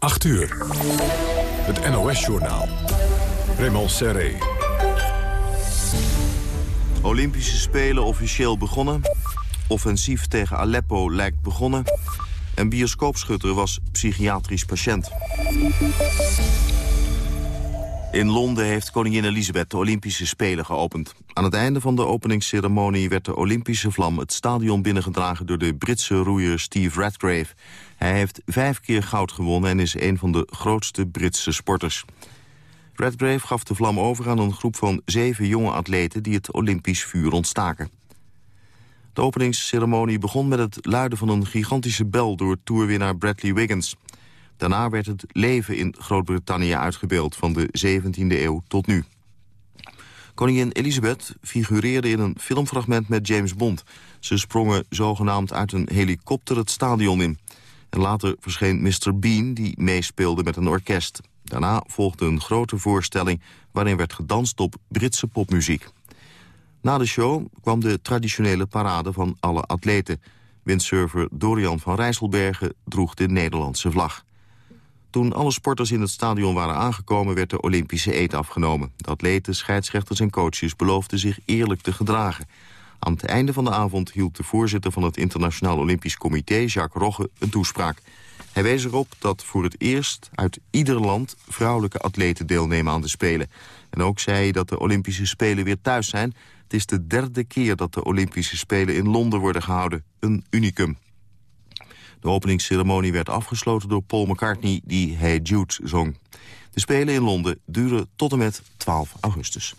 8 uur. Het NOS-journaal. Raymond Serré. Olympische Spelen officieel begonnen. Offensief tegen Aleppo lijkt begonnen. En bioscoopschutter was psychiatrisch patiënt. In Londen heeft koningin Elisabeth de Olympische Spelen geopend. Aan het einde van de openingsceremonie werd de Olympische vlam het stadion binnengedragen door de Britse roeier Steve Radgrave. Hij heeft vijf keer goud gewonnen en is een van de grootste Britse sporters. Redgrave gaf de vlam over aan een groep van zeven jonge atleten... die het Olympisch vuur ontstaken. De openingsceremonie begon met het luiden van een gigantische bel... door toerwinnaar Bradley Wiggins. Daarna werd het leven in Groot-Brittannië uitgebeeld... van de 17e eeuw tot nu. Koningin Elizabeth figureerde in een filmfragment met James Bond. Ze sprongen zogenaamd uit een helikopter het stadion in. En later verscheen Mr. Bean, die meespeelde met een orkest. Daarna volgde een grote voorstelling waarin werd gedanst op Britse popmuziek. Na de show kwam de traditionele parade van alle atleten. Windsurfer Dorian van Rijsselbergen droeg de Nederlandse vlag. Toen alle sporters in het stadion waren aangekomen... werd de Olympische eet afgenomen. De atleten, scheidsrechters en coaches beloofden zich eerlijk te gedragen. Aan het einde van de avond hield de voorzitter van het Internationaal Olympisch Comité... Jacques Rogge een toespraak. Hij wees erop dat voor het eerst uit ieder land vrouwelijke atleten deelnemen aan de Spelen. En ook zei hij dat de Olympische Spelen weer thuis zijn. Het is de derde keer dat de Olympische Spelen in Londen worden gehouden. Een unicum. De openingsceremonie werd afgesloten door Paul McCartney die Hey Jude zong. De Spelen in Londen duren tot en met 12 augustus.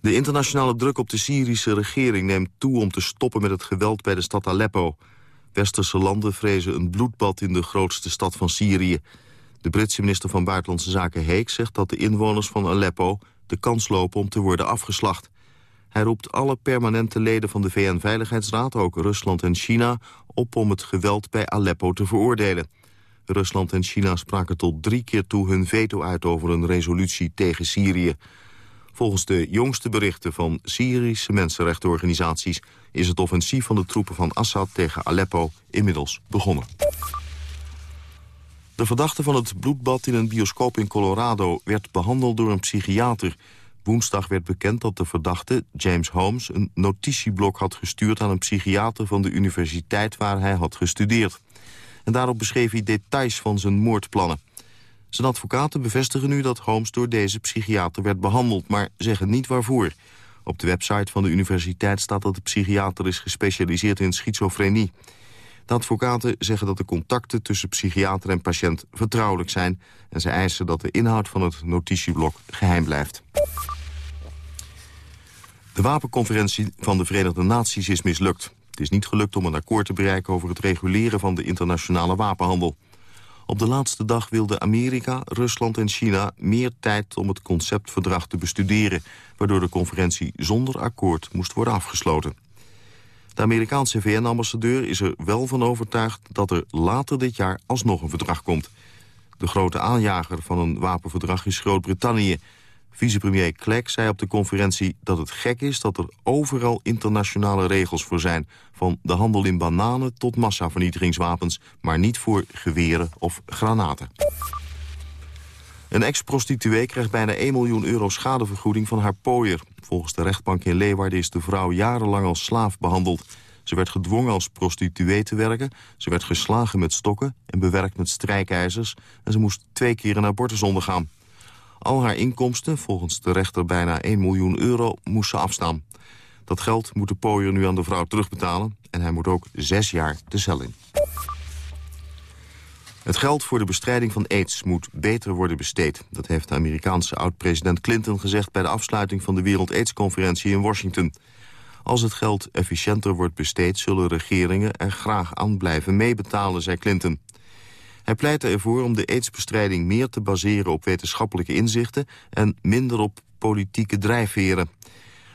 De internationale druk op de Syrische regering neemt toe om te stoppen met het geweld bij de stad Aleppo. Westerse landen vrezen een bloedbad in de grootste stad van Syrië. De Britse minister van Buitenlandse Zaken Heek zegt dat de inwoners van Aleppo de kans lopen om te worden afgeslacht. Hij roept alle permanente leden van de VN-veiligheidsraad, ook Rusland en China, op om het geweld bij Aleppo te veroordelen. Rusland en China spraken tot drie keer toe hun veto uit over een resolutie tegen Syrië. Volgens de jongste berichten van Syrische mensenrechtenorganisaties... is het offensief van de troepen van Assad tegen Aleppo inmiddels begonnen. De verdachte van het bloedbad in een bioscoop in Colorado... werd behandeld door een psychiater. Woensdag werd bekend dat de verdachte, James Holmes... een notitieblok had gestuurd aan een psychiater van de universiteit... waar hij had gestudeerd. En daarop beschreef hij details van zijn moordplannen. Zijn advocaten bevestigen nu dat Holmes door deze psychiater werd behandeld... maar zeggen niet waarvoor. Op de website van de universiteit staat dat de psychiater is gespecialiseerd in schizofrenie. Advocaten zeggen dat de contacten tussen psychiater en patiënt vertrouwelijk zijn... en ze eisen dat de inhoud van het notitieblok geheim blijft. De wapenconferentie van de Verenigde Naties is mislukt. Het is niet gelukt om een akkoord te bereiken over het reguleren van de internationale wapenhandel. Op de laatste dag wilden Amerika, Rusland en China meer tijd om het conceptverdrag te bestuderen, waardoor de conferentie zonder akkoord moest worden afgesloten. De Amerikaanse VN-ambassadeur is er wel van overtuigd dat er later dit jaar alsnog een verdrag komt. De grote aanjager van een wapenverdrag is Groot-Brittannië, Vicepremier Clegg zei op de conferentie dat het gek is dat er overal internationale regels voor zijn. Van de handel in bananen tot massavernietigingswapens, maar niet voor geweren of granaten. Een ex-prostituee krijgt bijna 1 miljoen euro schadevergoeding van haar pooier. Volgens de rechtbank in Leeuwarden is de vrouw jarenlang als slaaf behandeld. Ze werd gedwongen als prostituee te werken. Ze werd geslagen met stokken en bewerkt met strijkijzers. En ze moest twee keer een abortus ondergaan. Al haar inkomsten, volgens de rechter bijna 1 miljoen euro, moest ze afstaan. Dat geld moet de pooier nu aan de vrouw terugbetalen... en hij moet ook zes jaar de cel in. Het geld voor de bestrijding van aids moet beter worden besteed. Dat heeft de Amerikaanse oud-president Clinton gezegd... bij de afsluiting van de Wereld AIDS-conferentie in Washington. Als het geld efficiënter wordt besteed... zullen regeringen er graag aan blijven meebetalen, zei Clinton. Hij pleitte ervoor om de aidsbestrijding meer te baseren op wetenschappelijke inzichten en minder op politieke drijfveren.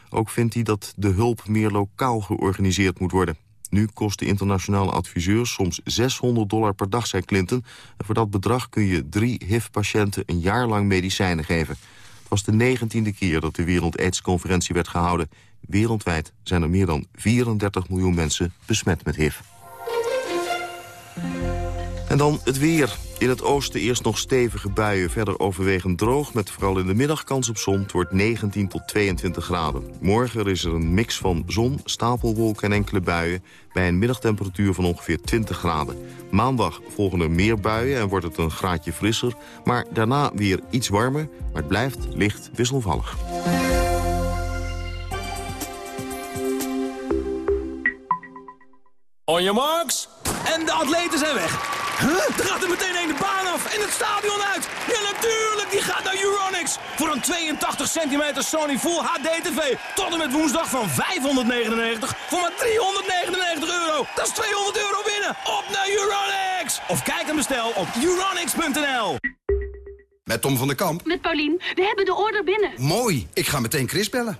Ook vindt hij dat de hulp meer lokaal georganiseerd moet worden. Nu kost de internationale adviseur soms 600 dollar per dag, zei Clinton. En voor dat bedrag kun je drie HIV-patiënten een jaar lang medicijnen geven. Het was de negentiende keer dat de Wereld AIDS-conferentie werd gehouden. Wereldwijd zijn er meer dan 34 miljoen mensen besmet met HIV. En dan het weer. In het oosten eerst nog stevige buien, verder overwegend droog... met vooral in de middag kans op zon. Het wordt 19 tot 22 graden. Morgen is er een mix van zon, stapelwolken en enkele buien... bij een middagtemperatuur van ongeveer 20 graden. Maandag volgen er meer buien en wordt het een graadje frisser... maar daarna weer iets warmer, maar het blijft licht wisselvallig. On your marks. En de atleten zijn weg. Huh? Er gaat er meteen een de baan af en het stadion uit. Ja, natuurlijk, die gaat naar Euronics. Voor een 82 centimeter Sony Full HD TV. Tot en met woensdag van 599 voor maar 399 euro. Dat is 200 euro winnen. Op naar Euronics. Of kijk en bestel op euronics.nl. Met Tom van der Kamp. Met Paulien. We hebben de order binnen. Mooi. Ik ga meteen Chris bellen.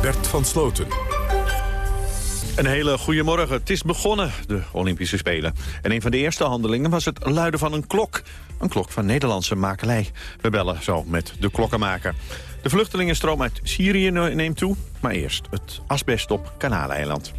Bert van Sloten. Een hele goede morgen. Het is begonnen, de Olympische Spelen. En een van de eerste handelingen was het luiden van een klok. Een klok van Nederlandse makelij. We bellen zo met de klokkenmaker. De vluchtelingenstroom uit Syrië neemt toe. Maar eerst het asbest op Kanaaleiland.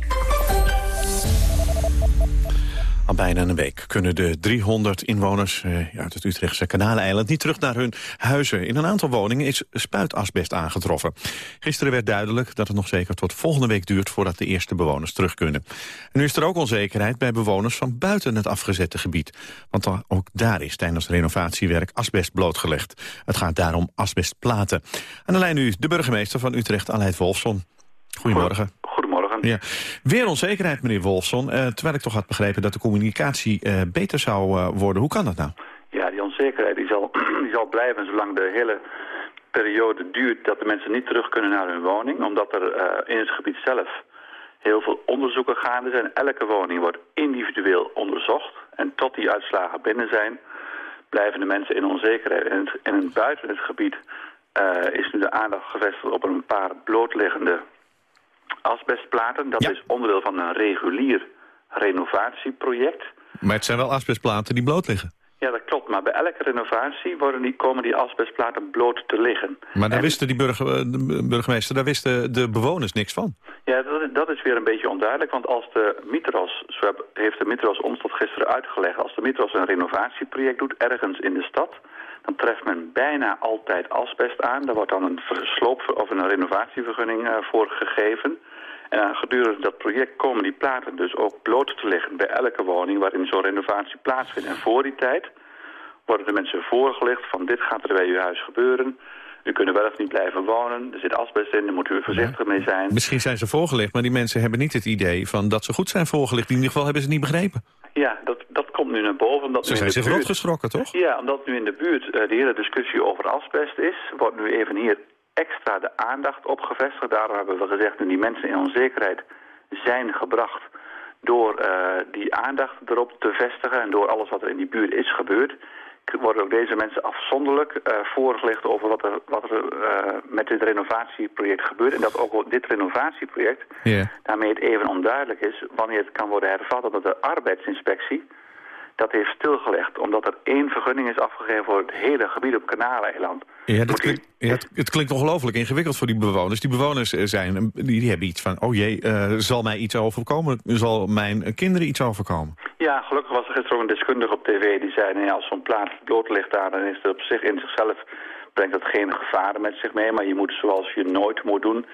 Al bijna een week kunnen de 300 inwoners eh, uit het Utrechtse Kanaleiland niet terug naar hun huizen. In een aantal woningen is spuitasbest aangetroffen. Gisteren werd duidelijk dat het nog zeker tot volgende week duurt voordat de eerste bewoners terug kunnen. En nu is er ook onzekerheid bij bewoners van buiten het afgezette gebied. Want ook daar is tijdens renovatiewerk asbest blootgelegd. Het gaat daarom asbestplaten. Aan de lijn nu de burgemeester van Utrecht, Aleid Wolfson. Goedemorgen. Ja. Weer onzekerheid, meneer Wolfson. Uh, terwijl ik toch had begrepen dat de communicatie uh, beter zou uh, worden. Hoe kan dat nou? Ja, die onzekerheid die zal, die zal blijven zolang de hele periode duurt dat de mensen niet terug kunnen naar hun woning. Omdat er in het gebied zelf heel veel onderzoeken gaande zijn. Elke woning wordt individueel onderzocht. En tot die uitslagen binnen zijn, blijven de mensen in onzekerheid. En, het, en buiten het gebied is nu de aandacht gevestigd op een paar blootliggende asbestplaten. Dat is onderdeel van een regulier renovatieproject. Maar het zijn wel asbestplaten die bloot liggen. Ja, dat klopt. Maar bij elke renovatie worden die, komen die asbestplaten bloot te liggen. Maar daar wisten die burger, de burgemeester, daar wisten de bewoners niks van. Ja, dat, dat, is weer een beetje onduidelijk. Want als de Mitros, zo heeft de Mitros ons tot gisteren uitgelegd... als de Mitros een renovatieproject doet ergens in de stad... dan treft men bijna altijd asbest aan. Daar wordt dan een sloop- of een renovatievergunning uh, voor gegeven... En gedurende dat project komen die platen dus ook bloot te liggen bij elke woning waarin zo'n renovatie plaatsvindt. En voor die tijd worden de mensen voorgelegd van dit gaat er bij uw huis gebeuren. U kunt er wel of niet blijven wonen. Er zit asbest in, daar moet u voorzichtig mee zijn. Misschien zijn ze voorgelegd, maar die mensen hebben niet het idee van dat ze goed zijn voorgelegd. In ieder geval hebben ze het niet begrepen. Ja, dat, dat komt nu naar boven. Dat ze zijn zich buurt... geschrokken, toch? Ja, omdat nu in de buurt uh, de hele discussie over asbest is, wordt nu even hier extra de aandacht op gevestigd. Daarom hebben we gezegd, nu die mensen in onzekerheid zijn gebracht door uh, die aandacht erop te vestigen en door alles wat er in die buurt is gebeurd, worden ook deze mensen afzonderlijk uh, voorgelegd over wat er, wat er uh, met dit renovatieproject gebeurt. En dat ook dit renovatieproject, yeah. daarmee het even onduidelijk is wanneer het kan worden hervat, omdat de arbeidsinspectie dat heeft stilgelegd. Omdat er één vergunning is afgegeven voor het hele gebied op Kanaleiland. Ja, dat klinkt, ja, het, het, klinkt ongelooflijk ingewikkeld voor die bewoners. Die bewoners eh, zijn, die, die hebben iets van, oh jee, uh, zal mij iets overkomen? Zal mijn kinderen iets overkomen? Ja, gelukkig was er gisteren ook een deskundige op tv die zei... Nee, als zo'n plaats bloot ligt daar, dan is het op zich in zichzelf... brengt dat geen gevaren met zich mee. Maar je moet zoals je nooit moet doen...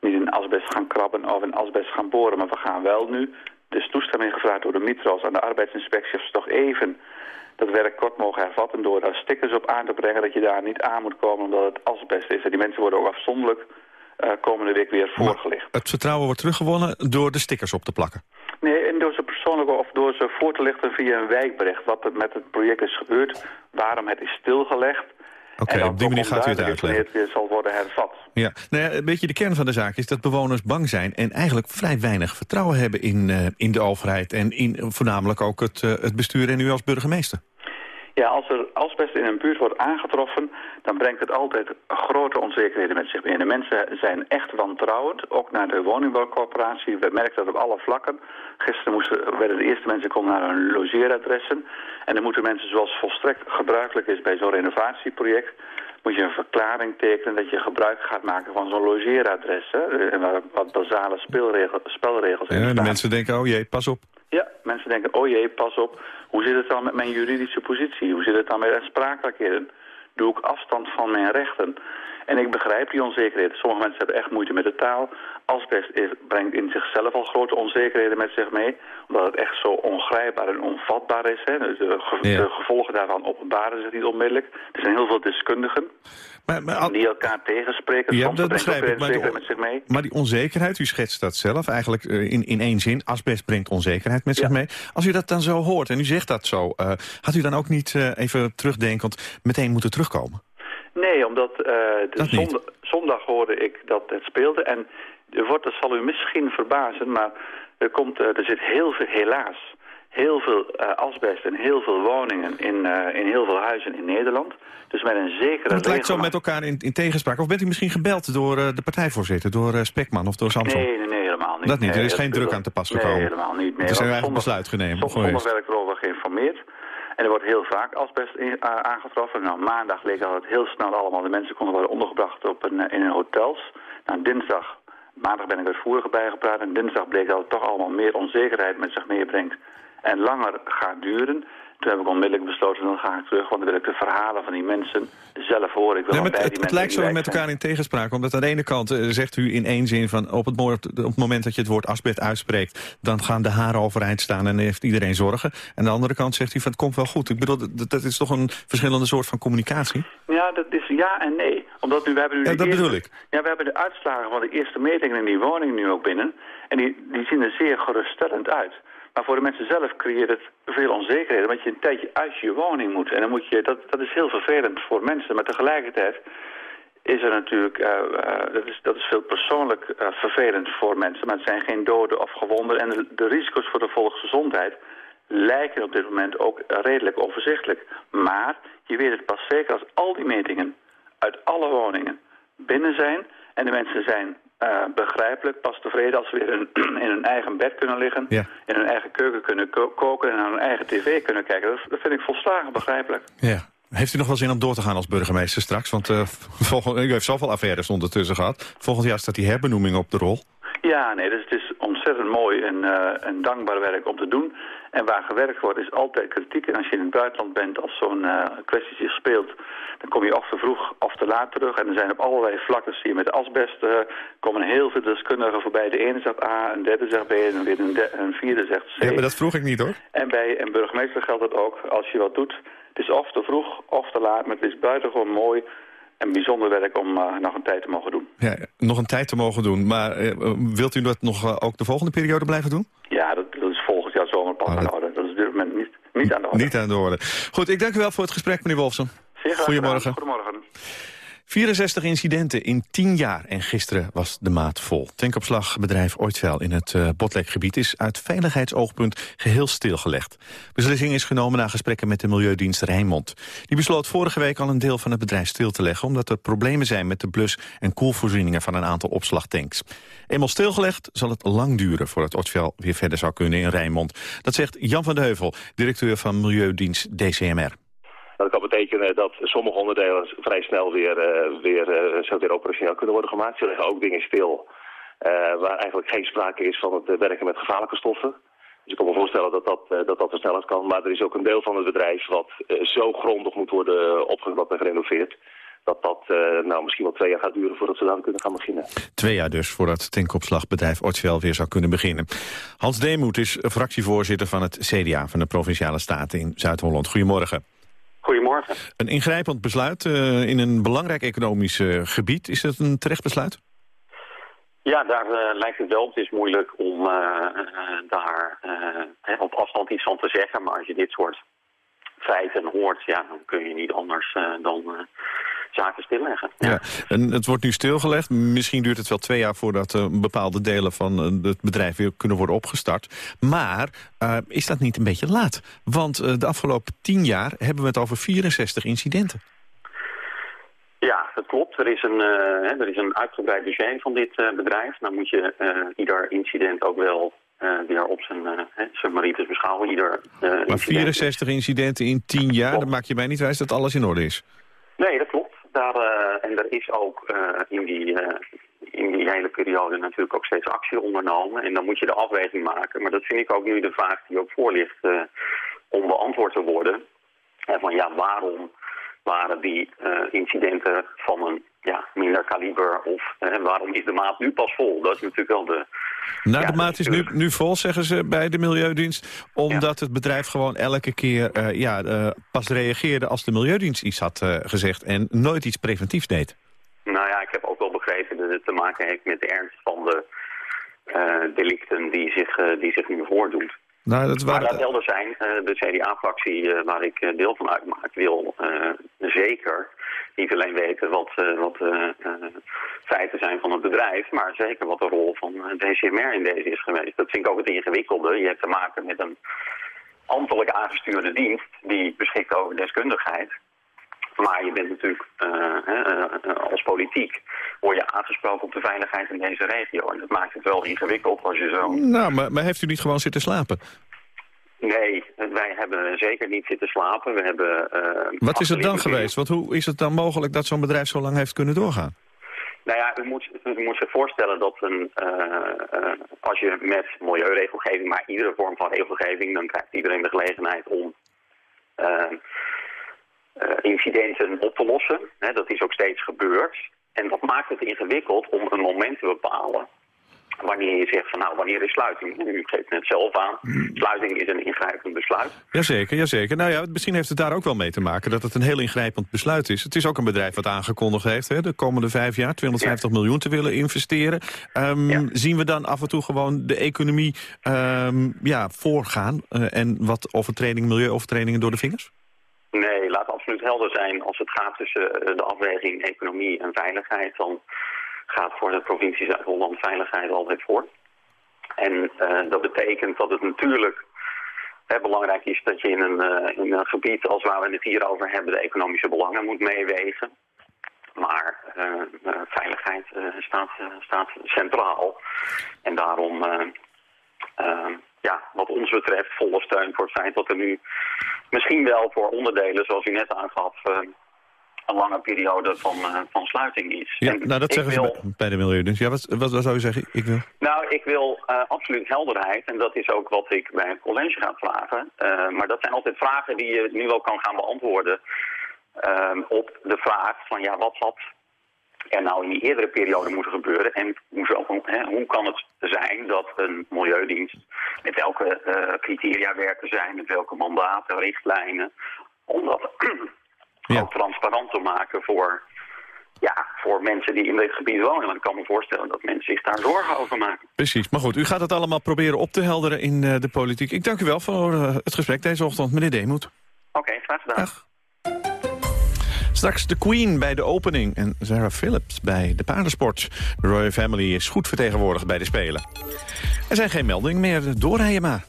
niet in asbest gaan krabben of in asbest gaan boren. Maar we gaan wel nu dus toestemming gevraagd door de Mitros aan de arbeidsinspectie... of ze toch even dat werk kort mogen hervatten door daar stickers op aan te brengen... dat je daar niet aan moet komen omdat het asbest is. En die mensen worden ook afzonderlijk uh, komende week weer voorgelegd. het vertrouwen wordt teruggewonnen door de stickers op te plakken? Nee, en door ze persoonlijk of door ze voor te lichten via een wijkbericht... wat er met het project is gebeurd, waarom het is stilgelegd... Oké, okay, op die manier gaat u het uitleggen. Het zal worden hervat. Ja, nou ja, een beetje de kern van de zaak is dat bewoners bang zijn... en eigenlijk vrij weinig vertrouwen hebben in, uh, in de overheid... en in voornamelijk ook het, uh, het bestuur en u als burgemeester. Ja, als er asbest in een buurt wordt aangetroffen, dan brengt het altijd grote onzekerheden met zich mee. De mensen zijn echt wantrouwend, ook naar de woningbouwcorporatie. We merken dat op alle vlakken. Gisteren moesten, werden de eerste mensen komen naar hun logeeradressen. En dan moeten mensen, zoals volstrekt gebruikelijk is bij zo'n renovatieproject moet je een verklaring tekenen dat je gebruik gaat maken van zo'n logeeradres. Hè, en wat basale spelregels in Ja, staan. de mensen denken, oh jee, pas op. Ja, mensen denken, oh jee, pas op. Hoe zit het dan met mijn juridische positie? Hoe zit het dan met aansprakelijkheden? Doe ik afstand van mijn rechten? En ik begrijp die onzekerheden. Sommige mensen hebben echt moeite met de taal. Asbest is, brengt in zichzelf al grote onzekerheden met zich mee. Omdat het echt zo ongrijpbaar en onvatbaar is. Hè. Dus de, ge- Ja. de gevolgen daarvan openbaren zich niet onmiddellijk. Er zijn heel veel deskundigen Maar, maar, al- die elkaar tegenspreken. Ja, Soms dat begrijp ik, maar onzekerheid met zich mee. maar die onzekerheid, u schetst dat zelf eigenlijk eh, in, in één zin. Asbest brengt onzekerheid met zich Ja. mee. Als u dat dan zo hoort en u zegt dat zo... eh, had u dan ook niet eh, even terugdenkend meteen moeten terugkomen? Nee, omdat eh, de zondag, zondag hoorde ik dat het speelde. En er wordt, dat zal u misschien verbazen, maar er, komt, eh, er zit heel veel, helaas, heel veel eh, asbest in heel veel woningen in, in heel veel huizen in Nederland. Dus met een zekere Het lijkt zo met elkaar in, in tegenspraak. Of bent u misschien gebeld door de partijvoorzitter, door Spekman of door Samson? Nee, nee, nee, helemaal niet. Dat niet, er is geen druk aan te pas gekomen. Nee, helemaal niet. Nee, Het is een eigen besluit genomen werd ik erover geïnformeerd. En er wordt heel vaak asbest a- aangetroffen. Nou, maandag leek al het heel snel allemaal. De mensen konden worden ondergebracht op een, eh, in hun hotels. Nou, dinsdag, maandag ben ik uitvoerig bijgepraat. En dinsdag bleek dat het toch allemaal meer onzekerheid met zich meebrengt. En langer gaat duren. Toen heb ik onmiddellijk besloten, dan ga ik terug. Want dan wil ik de verhalen van die mensen zelf horen. Ik wil Nee, maar bij het, lijkt zo met elkaar in tegenspraak. Omdat aan de ene kant eh, zegt u in één zin van... Op het, mo- op het moment dat je het woord asbest uitspreekt... dan gaan de haren overeind staan en heeft iedereen zorgen. En aan de andere kant zegt u van het komt wel goed. Ik bedoel, dat, dat is toch een verschillende soort van communicatie? Ja, dat is ja en nee. Omdat nu, we hebben nu Ja, dat eerste- bedoel ik. Ja, we hebben de uitslagen van de eerste metingen in die woning nu ook binnen. En die, die zien er zeer geruststellend uit. Maar voor de mensen zelf creëert het veel onzekerheden. Want je een tijdje uit je woning moet. En dan moet je, dat, dat is heel vervelend voor mensen. Maar tegelijkertijd is er natuurlijk, eh, eh, dat, is, dat is veel persoonlijk eh, vervelend voor mensen. Maar het zijn geen doden of gewonden. En de, de risico's voor de volksgezondheid lijken op dit moment ook redelijk overzichtelijk. Maar je weet het pas zeker als al die metingen uit alle woningen binnen zijn. En de mensen zijn eh, begrijpelijk pas tevreden als ze weer in, in hun eigen bed kunnen liggen. Ja. In hun eigen keuken kunnen ko- koken en naar hun eigen tv kunnen kijken. Dat, dat vind ik volslagen begrijpelijk. Ja. Heeft u nog wel zin om door te gaan als burgemeester straks? Want volgend, u heeft zoveel affaires ondertussen gehad. Volgend jaar staat die herbenoeming op de rol. Ja, nee, dus het is ontzettend mooi en, eh, en dankbaar werk om te doen. En waar gewerkt wordt is altijd kritiek. En als je in het buitenland bent, als zo'n eh, kwestie zich speelt... dan kom je of te vroeg of te laat terug. En er zijn op allerlei vlakken, zie je met asbest... eh, komen heel veel deskundigen voorbij. De ene zegt A, een derde zegt B en weer een, de- een vierde zegt C. Ja, maar dat vroeg ik niet hoor. En bij een burgemeester geldt het ook, als je wat doet... het is of te vroeg of te laat, maar het is buitengewoon mooi... en bijzonder werk om eh, nog een tijd te mogen doen. Ja, nog een tijd te mogen doen. Maar wilt u dat nog ook de volgende periode blijven doen? Ja, dat, dat is volgend jaar zomer pas Oh, aan de dat- orde. Dat is op dit moment niet, niet aan de orde. Niet aan de orde. Goed, ik dank u wel voor het gesprek, meneer graag Goedemorgen. Goedemorgen. 64 incidenten in 10 jaar en gisteren was de maat vol. Tankopslagbedrijf Oitvel in het uh, Botlekgebied is uit veiligheidsoogpunt geheel stilgelegd. Beslissing is genomen na gesprekken met de Milieudienst Rijnmond. Die besloot vorige week al een deel van het bedrijf stil te leggen... omdat er problemen zijn met de blus- en koelvoorzieningen van een aantal opslagtanks. Eenmaal stilgelegd zal het lang duren voordat Oitvel weer verder zou kunnen in Rijnmond. Dat zegt Jan van de Heuvel, directeur van Milieudienst DCMR. Dat kan betekenen dat sommige onderdelen vrij snel weer, uh, weer, uh, zo weer operationeel kunnen worden gemaakt. Ze leggen ook dingen stil uh, waar eigenlijk geen sprake is van het werken met gevaarlijke stoffen. Dus ik kan me voorstellen dat dat, dat, dat versnellend kan. Maar er is ook een deel van het bedrijf wat zo grondig moet worden opgeknapt en gerenoveerd. Dat dat nou, misschien wel twee jaar gaat duren voordat ze daar kunnen gaan beginnen. Twee jaar dus voordat tankopslagbedrijf Ortsvel weer zou kunnen beginnen. Hans Deemoet is fractievoorzitter van het CDA van de Provinciale Staten in Zuid-Holland. Goedemorgen. Goedemorgen. Een ingrijpend besluit uh, in een belangrijk economisch uh, gebied. Is dat een terecht besluit? Ja, daar uh, lijkt het wel. Het is moeilijk om daar op afstand iets van te zeggen. Maar als je dit soort feiten hoort, ja, dan kun je niet anders dan zaken stilleggen. Ja. en het wordt nu stilgelegd. Misschien duurt het wel twee jaar voordat uh, bepaalde delen van uh, het bedrijf weer kunnen worden opgestart. Maar uh, is dat niet een beetje laat? Want de afgelopen tien jaar hebben we het over 64 incidenten. Ja, dat klopt. Er is een, uh, er is een uitgebreid dossier van dit uh, bedrijf. Dan moet je uh, ieder incident ook wel weer op zijn, zijn merites beschouwen. Ieder, maar 64 incidenten in 10 jaar, dan maak je mij niet wijs dat alles in orde is. Nee, dat klopt. Daar, en er is ook in, die, in die hele periode natuurlijk ook steeds actie ondernomen. En dan moet je de afweging maken. Maar dat vind ik ook nu de vraag die ook voor ligt om beantwoord te worden. van ja, waarom waren die uh, incidenten van een ja, minder kaliber? Of uh, waarom is de maat nu pas vol? Dat is natuurlijk wel de... Nou, ja, de maat is nu, nu vol, zeggen ze bij de Milieudienst. Omdat ja. het bedrijf gewoon elke keer uh, ja, pas reageerde als de Milieudienst iets had gezegd... en nooit iets preventiefs deed. Nou ja, ik heb ook wel begrepen dat het te maken heeft met de ernst van de delicten die zich, die zich nu voordoen. Nou, dat waren... Maar laat helder zijn, uh, de CDA-fractie uh, waar ik uh, deel van uitmaak wil zeker niet alleen weten wat, wat feiten zijn van het bedrijf, maar zeker wat de rol van DCMR in deze is geweest. Dat vind ik ook het ingewikkelde. Je hebt te maken met een ambtelijk aangestuurde dienst die beschikt over deskundigheid. Maar je bent natuurlijk als politiek word je aangesproken op de veiligheid in deze regio. En dat maakt het wel ingewikkeld als je zo... Nou, maar, maar heeft u niet gewoon zitten slapen? Nee, wij hebben zeker niet zitten slapen. We hebben, uh, Wat is het dan geweest? Want hoe is het dan mogelijk dat zo'n bedrijf zo lang heeft kunnen doorgaan? Nou ja, u moet, u moet zich voorstellen dat een, uh, uh, als je met milieuregelgeving, maar iedere vorm van regelgeving, dan krijgt iedereen de gelegenheid om incidenten op te lossen. Hè, dat is ook steeds gebeurd. En dat maakt het ingewikkeld om een moment te bepalen wanneer je zegt van nou, wanneer is sluiting? U geeft net zelf aan, sluiting is een ingrijpend besluit. Jazeker, jazeker. Nou ja, misschien heeft het daar ook wel mee te maken dat het een heel ingrijpend besluit is. Het is ook een bedrijf wat aangekondigd heeft hè, de komende vijf jaar 250 ja. miljoen te willen investeren. Um, ja. Zien we dan af en toe gewoon de economie um, ja, voorgaan uh, en wat overtredingen, milieuovertredingen door de vingers? Nee, laat absoluut helder zijn. Als het gaat tussen de afweging economie en veiligheid... dan gaat voor de provincie Zuid-Holland veiligheid altijd voor. En uh, dat betekent dat het natuurlijk belangrijk is dat je in een, uh, in een gebied als waar we het hier over hebben... de economische belangen moet meewegen. Maar veiligheid staat, staat centraal. En daarom ja, wat ons betreft volle steun voor het feit dat er nu misschien wel voor onderdelen, zoals u net aangaf, uh, een lange periode van, uh, van sluiting is. Ja, nou dat zeggen wil... ze bij de Milieudens. Ja, wat, wat, wat, zou je zeggen? Ik wil... Nou, ik wil uh, absoluut helderheid. En dat is ook wat ik bij het college ga vragen. maar dat zijn altijd vragen die je nu wel kan gaan beantwoorden. op de vraag van ja, wat had er nou in die eerdere periode moeten gebeuren? En hoe, zo, hè, hoe kan het zijn dat een milieudienst met welke uh, criteria werken zijn, met welke mandaten, richtlijnen, om dat ja. ook transparant te maken voor, ja, voor mensen die in dit gebied wonen. Want ik kan me voorstellen dat mensen zich daar zorgen over maken. Precies, maar goed, u gaat het allemaal proberen op te helderen in uh, de politiek. Ik dank u wel voor uh, het gesprek deze ochtend, meneer Deemoet. Oké, okay, graag gedaan. Dag. Straks de Queen bij de opening en Sarah Phillips bij de paardensport. De Royal Family is goed vertegenwoordigd bij de Spelen. Er zijn geen meldingen meer, doorrijden maar.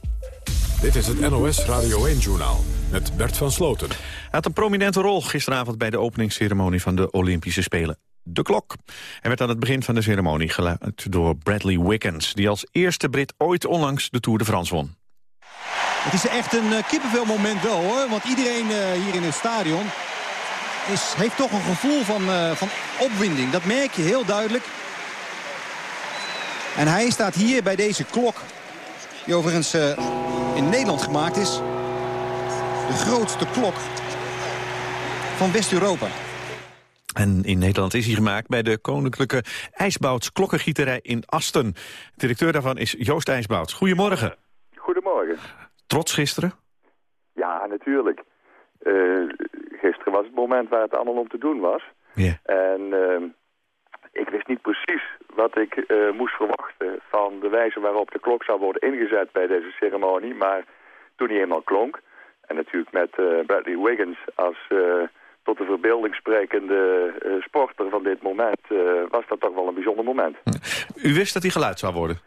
Dit is het NOS Radio 1-journaal met Bert van Sloten. Hij had een prominente rol gisteravond bij de openingsceremonie van de Olympische Spelen. De klok. Hij werd aan het begin van de ceremonie geluid door Bradley Wiggins... die als eerste Brit ooit onlangs de Tour de France won. Het is echt een uh, kippenvelmoment wel hoor. Want iedereen uh, hier in het stadion is, heeft toch een gevoel van, uh, van opwinding. Dat merk je heel duidelijk. En hij staat hier bij deze klok. Die overigens uh, in Nederland gemaakt is. De grootste klok van West-Europa. En in Nederland is hij gemaakt bij de Koninklijke IJsbouts Klokkengieterij in Asten. De directeur daarvan is Joost IJsbouts. Goedemorgen. Goedemorgen. Trots gisteren? Ja, natuurlijk. Uh, gisteren was het moment waar het allemaal om te doen was. En uh, ik wist niet precies wat ik uh, moest verwachten van de wijze waarop de klok zou worden ingezet bij deze ceremonie. Maar toen hij eenmaal klonk, en natuurlijk met uh, Bradley Wiggins als tot de verbeelding sprekende sporter van dit moment... was dat toch wel een bijzonder moment. U wist dat hij geluid zou worden?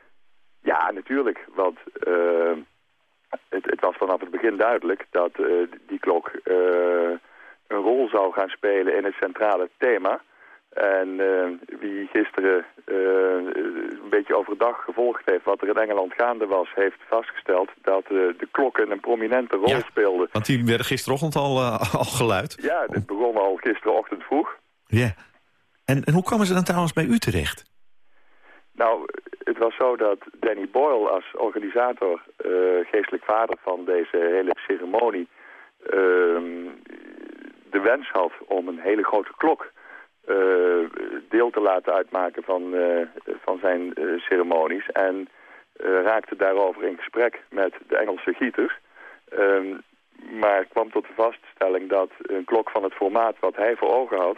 Ja, natuurlijk. Want het, het, was vanaf het begin duidelijk dat die klok een rol zou gaan spelen in het centrale thema... En uh, wie gisteren uh, een beetje overdag gevolgd heeft wat er in Engeland gaande was... heeft vastgesteld dat uh, de klokken een prominente rol ja, speelden. Want die werden gisterochtend al, al geluid. Ja, dit begon al gisterochtend vroeg. Ja. En, en hoe kwamen ze dan trouwens bij u terecht? Nou, het was zo dat Danny Boyle als organisator, geestelijk vader van deze hele ceremonie... de wens had om een hele grote klok uh, deel te laten uitmaken van, uh, van zijn uh, ceremonies. En raakte daarover in gesprek met de Engelse gieters. Ehm, maar kwam tot de vaststelling dat een klok van het formaat wat hij voor ogen had...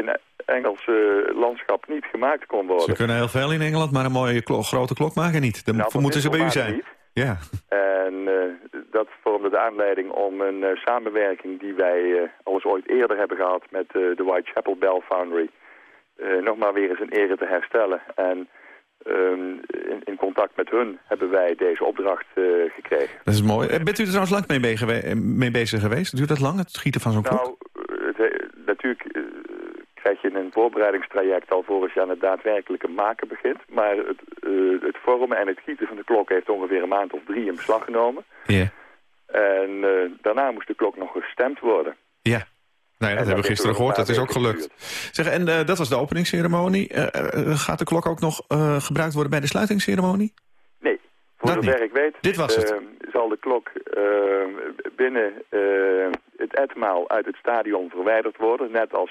in Engelse landschap niet gemaakt kon worden. Ze kunnen heel veel in Engeland, maar een mooie klo grote klok maken niet. Dan nou, moeten ze bij u zijn. Niet. Ja. En uh, dat vormde de aanleiding om een uh, samenwerking die wij uh, al eens ooit eerder hebben gehad met de Whitechapel Bell Foundry. nog maar weer eens een ere te herstellen. En um, in, in, contact met hun hebben wij deze opdracht gekregen. Dat is mooi. Bent u er trouwens lang mee, mee, bezig geweest? Duurt dat lang, het schieten van zo'n nou, klok? Het, natuurlijk krijg je een voorbereidingstraject alvorens je aan het daadwerkelijke maken begint. Maar het, uh, het vormen en het gieten van de klok heeft ongeveer een maand of drie in beslag genomen. Ja. En uh, daarna moest de klok nog gestemd worden. Ja. Nou ja, dat hebben we gisteren gehoord. Dat is ook gelukt. Zeg, en uh, dat was de openingsceremonie. gaat de klok ook nog gebruikt worden bij de sluitingsceremonie? Nee. Voor dat zover ik weet Dit was het. zal de klok binnen het etmaal uit het stadion verwijderd worden. Net als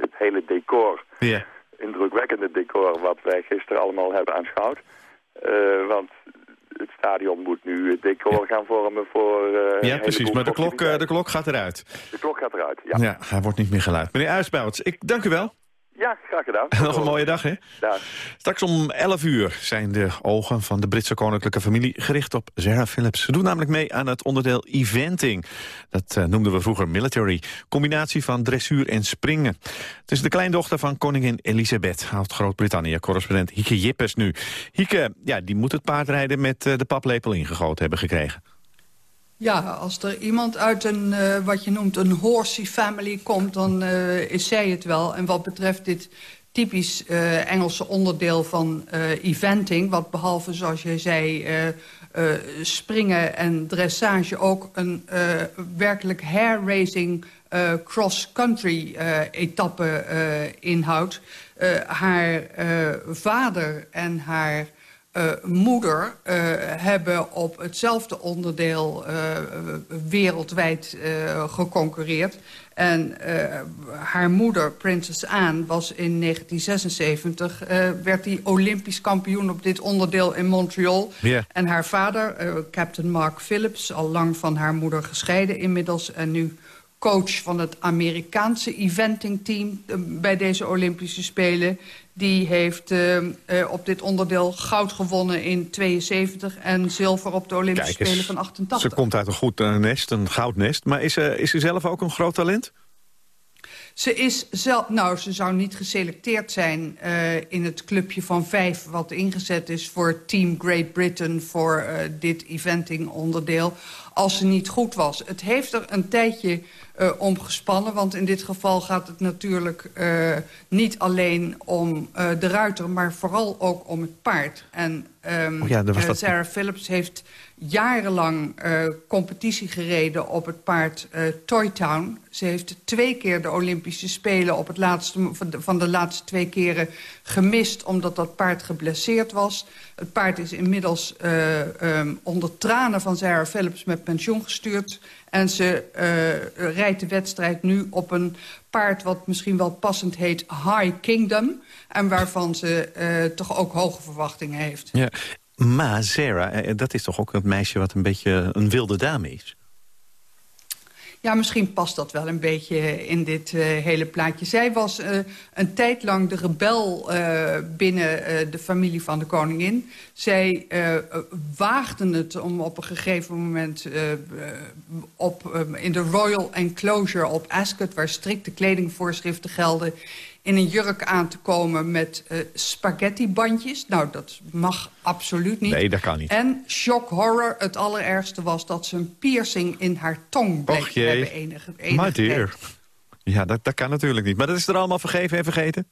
het hele decor. Indrukwekkende decor wat wij gisteren allemaal hebben aanschouwd. Uh, want het stadion moet nu het decor gaan vormen voor... Uh, ja, precies, maar de klok, de klok gaat eruit. De klok gaat eruit, ja. Ja, hij wordt niet meer geluid. Meneer Uitsbouts, ik dank u wel. Ja, graag gedaan. Nog een mooie dag, hè? Dag. Straks om 11 uur zijn de ogen van de Britse koninklijke familie gericht op Sarah Phillips. Ze doet namelijk mee aan het onderdeel eventing. Dat uh, noemden we vroeger military. Combinatie van dressuur en springen. Het is de kleindochter van koningin Elisabeth uit Groot-Brittannië. Correspondent Hieke Jippes nu. Hieke, ja, die moet het paardrijden met uh, de paplepel ingegoten hebben gekregen. Ja, als er iemand uit een, uh, wat je noemt, een horsey family komt... dan uh, is zij het wel. En wat betreft dit typisch uh, Engelse onderdeel van eventing... wat behalve, zoals jij zei, springen en dressage... ook een werkelijk hair-raising cross-country etappe inhoudt... haar vader en haar uh, moeder uh, hebben op hetzelfde onderdeel uh, wereldwijd geconcurreerd. En haar moeder, Princess Anne, was in 1976... werd die olympisch kampioen op dit onderdeel in Montreal. Yeah. En haar vader, Captain Mark Phillips, al lang van haar moeder gescheiden inmiddels... en nu coach van het Amerikaanse eventingteam bij deze Olympische Spelen die heeft uh, uh, op dit onderdeel goud gewonnen in 72... en zilver op de Olympische Kijk Spelen van 88. Ze komt uit een goed uh, nest, een goudnest. Maar is, is ze zelf ook een groot talent? Ze is zelf, nou, ze zou niet geselecteerd zijn in het clubje van vijf... wat ingezet is voor Team Great Britain voor dit eventing onderdeel... als ze niet goed was. Het heeft er een tijdje uh, omgespannen. Want in dit geval gaat het natuurlijk uh, niet alleen om uh, de ruiter... maar vooral ook om het paard. En um, oh ja, dat... Sarah Phillips heeft jarenlang competitie gereden op het paard Toy Town. Ze heeft twee keer de Olympische Spelen op het laatste, van, de, van de laatste twee keren gemist... omdat dat paard geblesseerd was. Het paard is inmiddels um, onder tranen van Sarah Phillips met pensioen gestuurd... En ze uh, rijdt de wedstrijd nu op een paard wat misschien wel passend heet High Kingdom. En waarvan ze uh, toch ook hoge verwachtingen heeft. Ja. Maar Sarah, dat is toch ook het meisje wat een beetje een wilde dame is? Ja, misschien past dat wel een beetje in dit uh, hele plaatje. Zij was uh, een tijd lang de rebel uh, binnen de familie van de koningin. Zij waagden het om op een gegeven moment op, in de Royal Enclosure op Ascot... waar strikte kledingvoorschriften gelden in een jurk aan te komen met uh, spaghettibandjes. Nou, dat mag absoluut niet. Nee, dat kan niet. En shock horror, het allerergste was dat ze een piercing in haar tong bleek hebben. Enige, enige My dear. Ja, dat, dat kan natuurlijk niet. Maar dat is er allemaal vergeven en vergeten?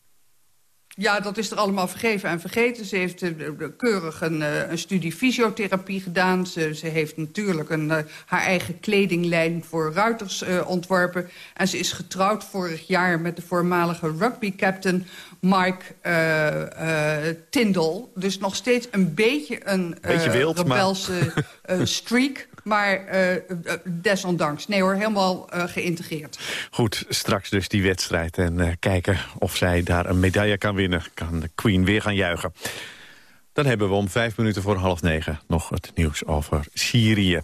Ja, dat is er allemaal vergeven en vergeten. Ze heeft uh, keurig een, uh, een, studie fysiotherapie gedaan. Ze, ze heeft natuurlijk een, uh, haar eigen kledinglijn voor ruiters ontworpen. En ze is getrouwd vorig jaar met de voormalige rugby-captain Mike Tindall. Dus nog steeds een beetje een beetje wild, rebelse maar... streak. Maar desondanks. Nee hoor, helemaal geïntegreerd. Goed, straks dus die wedstrijd. En kijken of zij daar een medaille kan winnen kan de Queen weer gaan juichen. Dan hebben we om vijf minuten voor half negen nog het nieuws over Syrië.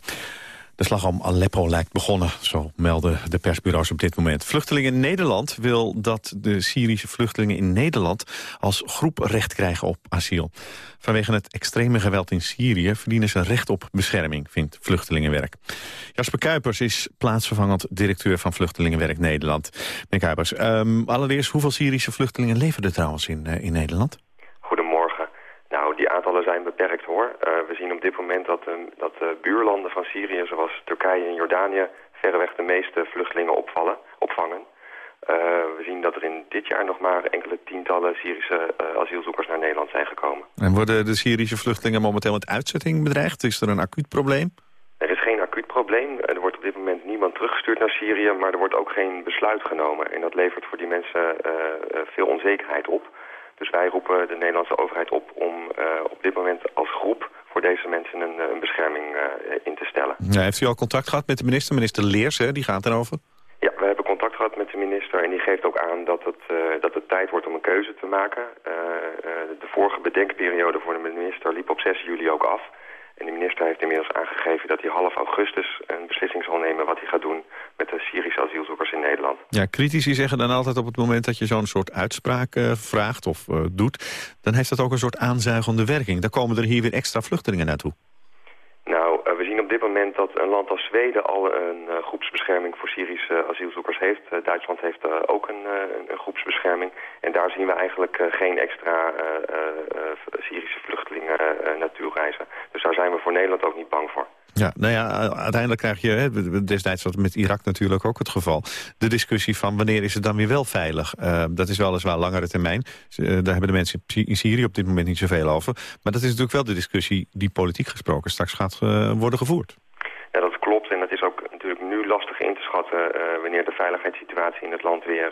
De slag om Aleppo lijkt begonnen, zo melden de persbureaus op dit moment. Vluchtelingen in Nederland wil dat de Syrische vluchtelingen in Nederland als groep recht krijgen op asiel. Vanwege het extreme geweld in Syrië verdienen ze recht op bescherming, vindt Vluchtelingenwerk. Jasper Kuipers is plaatsvervangend directeur van Vluchtelingenwerk Nederland. Meneer Kuipers, um, allereerst hoeveel Syrische vluchtelingen leven er trouwens in, uh, in Nederland? Nou, die aantallen zijn beperkt hoor. We zien op dit moment dat, uh, dat uh, buurlanden van Syrië, zoals Turkije en Jordanië, verreweg de meeste vluchtelingen opvallen, opvangen. we zien dat er in dit jaar nog maar enkele tientallen Syrische asielzoekers naar Nederland zijn gekomen. En worden de Syrische vluchtelingen momenteel met uitzetting bedreigd? Is er een acuut probleem? Er is geen acuut probleem. Er wordt op dit moment niemand teruggestuurd naar Syrië, maar er wordt ook geen besluit genomen. En dat levert voor die mensen veel onzekerheid op. Dus wij roepen de Nederlandse overheid op om op dit moment voor deze mensen een, een bescherming uh, in te stellen. Ja, heeft u al contact gehad met de minister, minister Leers, hè? die gaat erover? Ja, we hebben contact gehad met de minister en die geeft ook aan dat het, uh, dat het tijd wordt om een keuze te maken. de vorige bedenkperiode voor de minister liep op 6 juli ook af. En de minister heeft inmiddels aangegeven dat hij half augustus een beslissing zal nemen wat hij gaat doen met de Syrische asielzoekers in Nederland. Ja, critici zeggen dan altijd op het moment dat je zo'n soort uitspraak uh, vraagt of uh, doet, dan heeft dat ook een soort aanzuigende werking. Dan komen er hier weer extra vluchtelingen naartoe. Nou, uh, we zien op dit moment dat een land als Zweden al een groepsbescherming voor Syrische asielzoekers heeft. Duitsland heeft ook een, groepsbescherming. En daar zien we eigenlijk geen extra Syrische vluchtelingen naartoe reizen. Dus daar zijn we voor Nederland ook niet bang voor. Ja, nou ja, uiteindelijk krijg je, hè, destijds was met Irak natuurlijk ook het geval... de discussie van wanneer is het dan weer wel veilig. Dat is weliswaar langere termijn. Daar hebben de mensen in Syrië op dit moment niet zoveel over. Maar dat is natuurlijk wel de discussie die politiek gesproken straks gaat worden gevoerd. Dat. En het is ook natuurlijk nu lastig in te schatten... wanneer de veiligheidssituatie in het land weer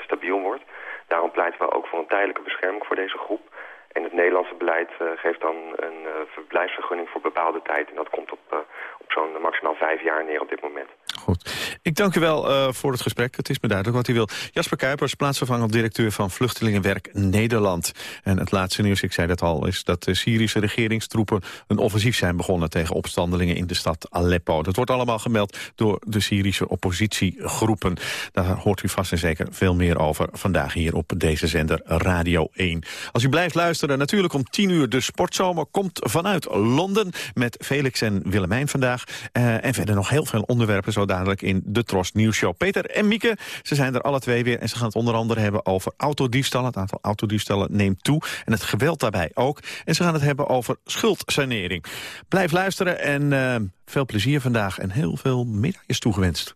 stabiel wordt. Daarom pleiten we ook voor een tijdelijke bescherming voor deze groep... En het Nederlandse beleid uh, geeft dan een uh, verblijfsvergunning voor bepaalde tijd. En dat komt op, uh, op zo'n maximaal vijf jaar neer op dit moment. Goed. Ik dank u wel voor het gesprek. Het is me duidelijk wat u wil. Jasper Kuipers, plaatsvervangend directeur van Vluchtelingenwerk Nederland. En het laatste nieuws, ik zei dat al, is dat de Syrische regeringstroepen een offensief zijn begonnen tegen opstandelingen in de stad Aleppo. Dat wordt allemaal gemeld door de Syrische oppositiegroepen. Daar hoort u vast en zeker veel meer over vandaag hier op deze zender Radio 1. Als u blijft luisteren Natuurlijk om 10 uur de sportzomer komt vanuit Londen... met Felix en Willemijn vandaag. Uh, en verder nog heel veel onderwerpen zo dadelijk in de Tros Nieuws Show. Peter en Mieke, ze zijn er alle twee weer... en ze gaan het onder andere hebben over autodiefstallen. Het aantal autodiefstallen neemt toe en het geweld daarbij ook. En ze gaan het hebben over schuldsanering. Blijf luisteren en uh, veel plezier vandaag en heel veel medailles toegewenst.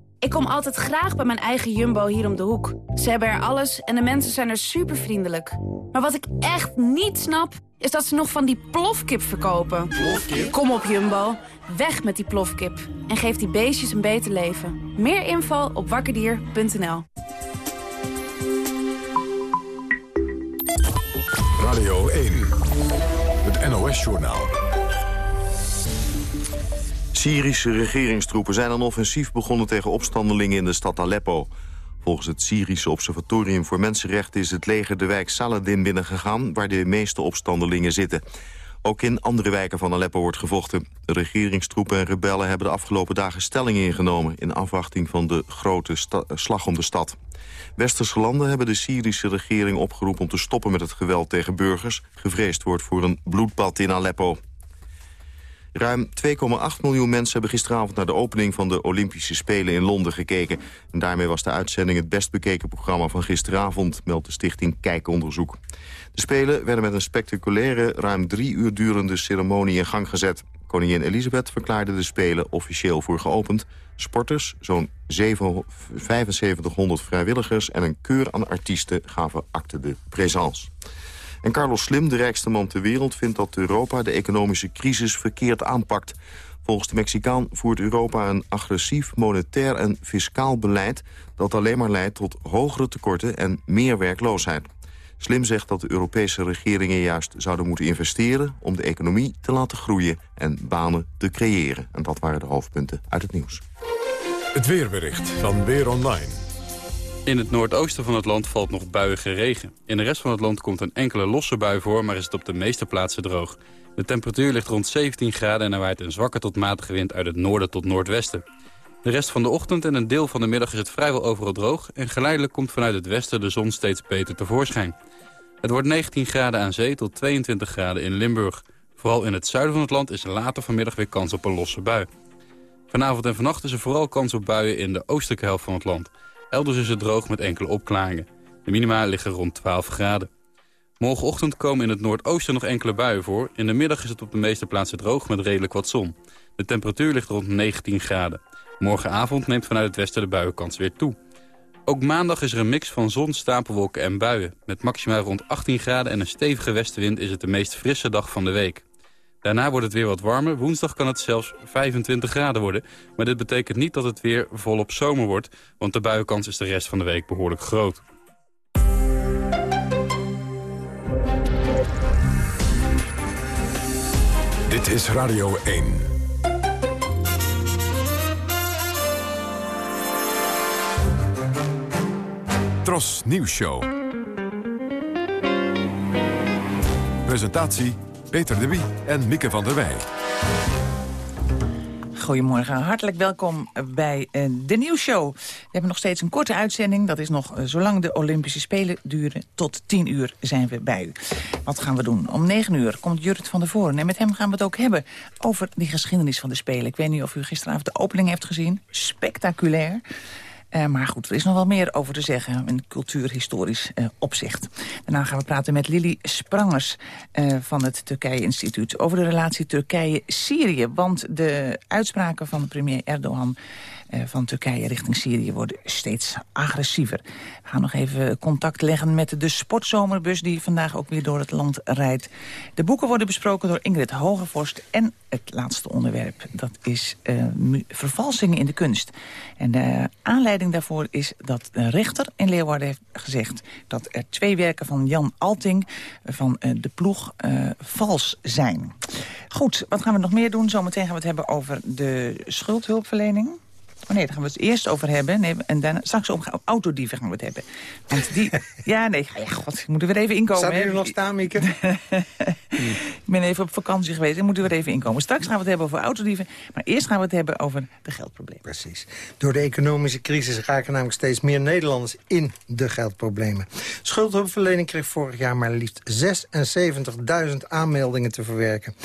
Ik kom altijd graag bij mijn eigen Jumbo hier om de hoek. Ze hebben er alles en de mensen zijn er super vriendelijk. Maar wat ik echt niet snap, is dat ze nog van die plofkip verkopen. Kom op Jumbo, weg met die plofkip. En geef die beestjes een beter leven. Meer info op wakkerdier.nl Radio 1, het NOS-journaal. Syrische regeringstroepen zijn een offensief begonnen tegen opstandelingen in de stad Aleppo. Volgens het Syrische Observatorium voor Mensenrechten is het leger de wijk Saladin binnengegaan... waar de meeste opstandelingen zitten. Ook in andere wijken van Aleppo wordt gevochten. De regeringstroepen en rebellen hebben de afgelopen dagen stelling ingenomen... in afwachting van de grote slag om de stad. Westerse landen hebben de Syrische regering opgeroepen om te stoppen met het geweld tegen burgers. Gevreesd wordt voor een bloedbad in Aleppo. Ruim 2,8 miljoen mensen hebben gisteravond naar de opening van de Olympische Spelen in Londen gekeken. En daarmee was de uitzending het best bekeken programma van gisteravond, meldt de stichting Kijkonderzoek. De Spelen werden met een spectaculaire, ruim drie uur durende ceremonie in gang gezet. Koningin Elisabeth verklaarde de Spelen officieel voor geopend. Sporters, zo'n 7500 vrijwilligers en een keur aan artiesten gaven acte de présence. En Carlos Slim, de rijkste man ter wereld, vindt dat Europa de economische crisis verkeerd aanpakt. Volgens de Mexicaan voert Europa een agressief monetair en fiscaal beleid... dat alleen maar leidt tot hogere tekorten en meer werkloosheid. Slim zegt dat de Europese regeringen juist zouden moeten investeren... om de economie te laten groeien en banen te creëren. En dat waren de hoofdpunten uit het nieuws. Het weerbericht van Weer Online. In het noordoosten van het land valt nog buiige regen. In de rest van het land komt een enkele losse bui voor, maar is het op de meeste plaatsen droog. De temperatuur ligt rond 17 graden en er waait een zwakke tot matige wind uit het noorden tot noordwesten. De rest van de ochtend en een deel van de middag is het vrijwel overal droog... en geleidelijk komt vanuit het westen de zon steeds beter tevoorschijn. Het wordt 19 graden aan zee tot 22 graden in Limburg. Vooral in het zuiden van het land is later vanmiddag weer kans op een losse bui. Vanavond en vannacht is er vooral kans op buien in de oostelijke helft van het land. Elders is het droog met enkele opklaringen. De minima liggen rond 12 graden. Morgenochtend komen in het noordoosten nog enkele buien voor. In de middag is het op de meeste plaatsen droog met redelijk wat zon. De temperatuur ligt rond 19 graden. Morgenavond neemt vanuit het westen de buienkans weer toe. Ook maandag is er een mix van zon, stapelwolken en buien. Met maxima rond 18 graden en een stevige westenwind is het de meest frisse dag van de week. Daarna wordt het weer wat warmer. Woensdag kan het zelfs 25 graden worden. Maar dit betekent niet dat het weer volop zomer wordt. Want de buienkans is de rest van de week behoorlijk groot. Dit is Radio 1. Tros Nieuws Show. Presentatie Peter de Wie en Mieke van der Wij. Goedemorgen, hartelijk welkom bij uh, de nieuwsshow. We hebben nog steeds een korte uitzending. Dat is nog uh, zolang de Olympische Spelen duren. Tot 10 uur zijn we bij u. Wat gaan we doen? Om 9 uur komt Jurrit van der Voren. En met hem gaan we het ook hebben over die geschiedenis van de Spelen. Ik weet niet of u gisteravond de opening heeft gezien. Spectaculair. Uh, maar goed, er is nog wel meer over te zeggen in cultuurhistorisch uh, opzicht. Daarna gaan we praten met Lili Sprangers uh, van het Turkije-instituut... over de relatie Turkije-Syrië. Want de uitspraken van de premier Erdogan van Turkije richting Syrië worden steeds agressiever. We gaan nog even contact leggen met de sportzomerbus... die vandaag ook weer door het land rijdt. De boeken worden besproken door Ingrid Hogevorst. En het laatste onderwerp, dat is uh, vervalsingen in de kunst. En de aanleiding daarvoor is dat de rechter in Leeuwarden heeft gezegd... dat er twee werken van Jan Alting van uh, de ploeg vals zijn. Goed, wat gaan we nog meer doen? Zometeen gaan we het hebben over de schuldhulpverlening... Oh nee, daar gaan we het eerst over hebben. Nee, en dan straks over autodieven gaan we het hebben. Want die... ja, nee, ja, god, moeten we er even inkomen. Zou er nog staan, Mieke? ik ben even op vakantie geweest. Moeten we er even inkomen. Straks gaan we het hebben over autodieven. Maar eerst gaan we het hebben over de geldproblemen. Precies. Door de economische crisis raken namelijk steeds meer Nederlanders in de geldproblemen. Schuldhulpverlening kreeg vorig jaar maar liefst 76.000 aanmeldingen te verwerken.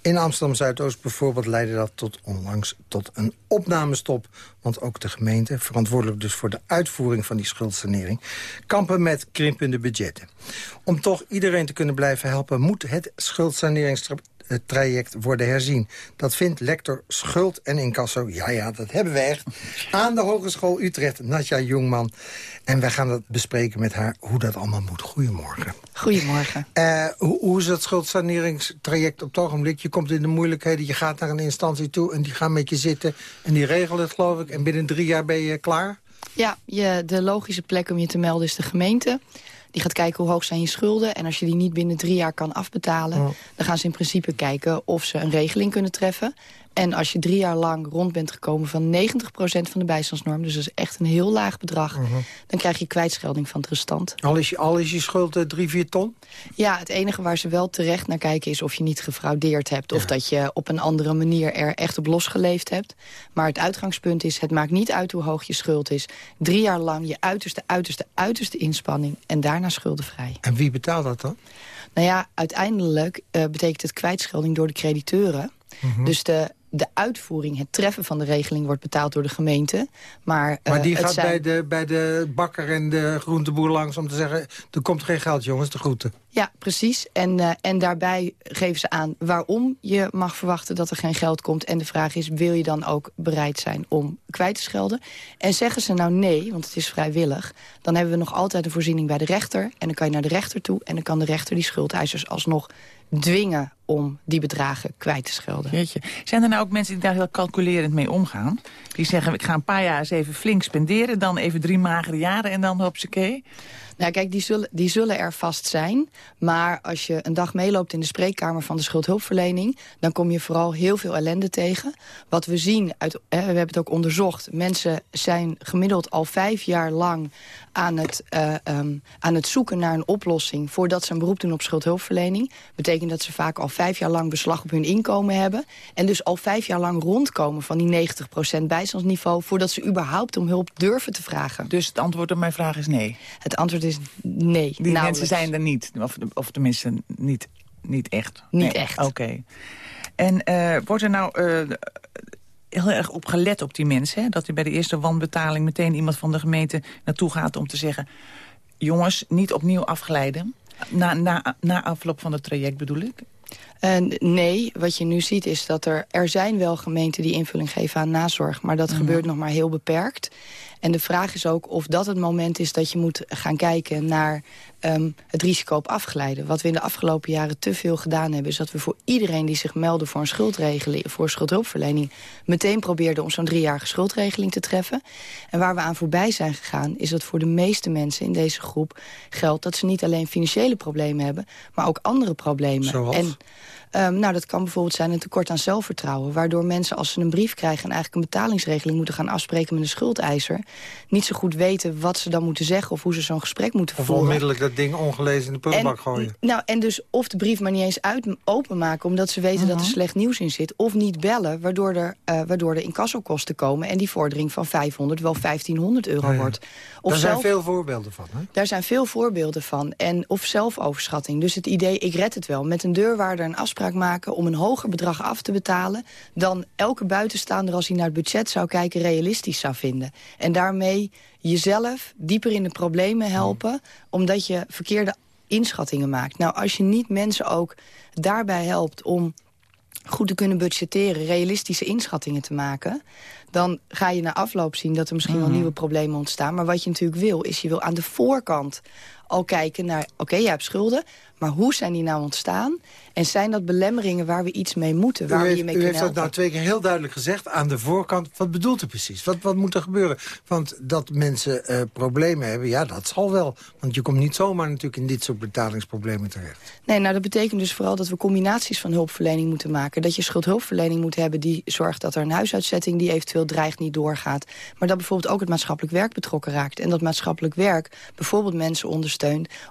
In Amsterdam-Zuidoost bijvoorbeeld leidde dat tot onlangs tot een opnamestop want ook de gemeente, verantwoordelijk dus voor de uitvoering van die schuldsanering, kampen met krimpende budgetten. Om toch iedereen te kunnen blijven helpen, moet het schuldsaneringstraject traject worden herzien. Dat vindt lector Schuld en Incasso, ja ja, dat hebben we echt... aan de Hogeschool Utrecht, Natja Jongman. En wij gaan dat bespreken met haar, hoe dat allemaal moet. Goedemorgen. Goedemorgen. Uh, hoe, hoe, is dat schuldsaneringstraject op het ogenblik? Je komt in de moeilijkheden, je gaat naar een instantie toe... en die gaan met je zitten en die regelen het, geloof ik. En binnen drie jaar ben je klaar? Ja, je, de logische plek om je te melden is de gemeente. Die gaat kijken hoe hoog zijn je schulden. En als je die niet binnen drie jaar kan afbetalen... Dan gaan ze in principe kijken of ze een regeling kunnen treffen. En als je drie jaar lang rond bent gekomen van 90% van de bijstandsnorm... dus dat is echt een heel laag bedrag... Mhm. dan krijg je kwijtschelding van het restant. Al is je, al is je schuld uh, drie, vier ton? Ja, het enige waar ze wel terecht naar kijken is of je niet gefraudeerd hebt... of dat je op een andere manier er echt op losgeleefd hebt. Maar het uitgangspunt is, het maakt niet uit hoe hoog je schuld is. Drie jaar lang je uiterste, uiterste, uiterste inspanning... en daarna schuldenvrij. En wie betaalt dat dan? Nou ja, uiteindelijk uh, betekent het kwijtschelding door de crediteuren... Mhm. Dus de, de uitvoering, het treffen van de regeling wordt betaald door de gemeente. Maar, maar die gaat bij, de, bij de bakker en de groenteboer langs om te zeggen... er komt geen geld, jongens, de groenten. Ja, precies. En, uh, en daarbij geven ze aan waarom je mag verwachten dat er geen geld komt. En de vraag is, wil je dan ook bereid zijn om kwijt te schelden? En zeggen ze nou nee, want het is vrijwillig... dan hebben we nog altijd een voorziening bij de rechter. En dan kan je naar de rechter toe en dan kan de rechter die schuldeisers alsnog dwingen om die bedragen kwijt te schelden. Jeetje. Zijn er nou ook mensen die daar heel calculerend mee omgaan? Die zeggen, ik ga een paar jaar eens even flink spenderen... dan even drie magere jaren en dan hopsakee? Nou kijk, die zullen, die zullen er vast zijn. Maar als je een dag meeloopt in de spreekkamer van de schuldhulpverlening... dan kom je vooral heel veel ellende tegen. Wat we zien, uit, hè, we hebben het ook onderzocht... mensen zijn gemiddeld al vijf jaar lang aan het, uh, um, aan het zoeken naar een oplossing... voordat ze een beroep doen op schuldhulpverlening. betekent dat ze vaak al vijf jaar lang beslag op hun inkomen hebben... en dus al vijf jaar lang rondkomen van die 90% bijstandsniveau... voordat ze überhaupt om hulp durven te vragen. Dus het antwoord op mijn vraag is nee? Het antwoord is nee. Die mensen zijn er niet, of, of tenminste niet, niet echt? Niet echt. Oké. En uh, wordt er nou... Uh, heel erg op gelet op die mensen. Hè? Dat u bij de eerste wanbetaling meteen iemand van de gemeente naartoe gaat om te zeggen... jongens, niet opnieuw afglijden. Na, na, na afloop van het traject bedoel ik. Uh, nee, wat je nu ziet is dat er... er zijn wel gemeenten die invulling geven aan nazorg... maar dat mhm. gebeurt nog maar heel beperkt. En de vraag is ook of dat het moment is dat je moet gaan kijken naar um, het risico op afglijden. Wat we in de afgelopen jaren te veel gedaan hebben... is dat we voor iedereen die zich meldde voor een schuldregeling... voor schuldhulpverlening... meteen probeerden om zo'n driejarige schuldregeling te treffen. En waar we aan voorbij zijn gegaan... is dat voor de meeste mensen in deze groep geldt... dat ze niet alleen financiële problemen hebben... maar ook andere problemen. Zoals? En, Um, nou, dat kan bijvoorbeeld zijn een tekort aan zelfvertrouwen. Waardoor mensen als ze een brief krijgen... en eigenlijk een betalingsregeling moeten gaan afspreken met een schuldeiser... niet zo goed weten wat ze dan moeten zeggen... of hoe ze zo'n gesprek moeten of voeren. Of onmiddellijk dat ding ongelezen in de prullenbak gooien. Nou, en dus of de brief maar niet eens uit, openmaken... omdat ze weten dat er mhm. slecht nieuws in zit. Of niet bellen, waardoor er, uh, waardoor er incassokosten komen... en die vordering van 500 wel 1500 euro oh wordt. Of Daar zijn veel voorbeelden van, hè? Daar zijn veel voorbeelden van. En, of zelfoverschatting. Dus het idee, ik red het wel. Met een deurwaarder een afspraak maken om een hoger bedrag af te betalen... dan elke buitenstaander als hij naar het budget zou kijken realistisch zou vinden. En daarmee jezelf dieper in de problemen helpen... omdat je verkeerde inschattingen maakt. Nou, als je niet mensen ook daarbij helpt om goed te kunnen budgetteren... realistische inschattingen te maken... dan ga je na afloop zien dat er misschien wel mhm. nieuwe problemen ontstaan. Maar wat je natuurlijk wil, is je wil aan de voorkant al kijken naar... oké, je hebt schulden, maar hoe zijn die nou ontstaan? En zijn dat belemmeringen waar we iets mee moeten? Waar u heeft, we je mee u heeft dat nou twee keer heel duidelijk gezegd. Aan de voorkant, wat bedoelt u precies? Wat, wat moet er gebeuren? Want dat mensen uh, problemen hebben, ja, dat zal wel. Want je komt niet zomaar natuurlijk in dit soort betalingsproblemen terecht. Nee, nou dat betekent dus vooral dat we combinaties van hulpverlening moeten maken. Dat je schuldhulpverlening moet hebben die zorgt dat er een huisuitzetting... die eventueel dreigt niet doorgaat. Maar dat bijvoorbeeld ook het maatschappelijk werk betrokken raakt. En dat maatschappelijk werk bijvoorbeeld mensen ondersteunt...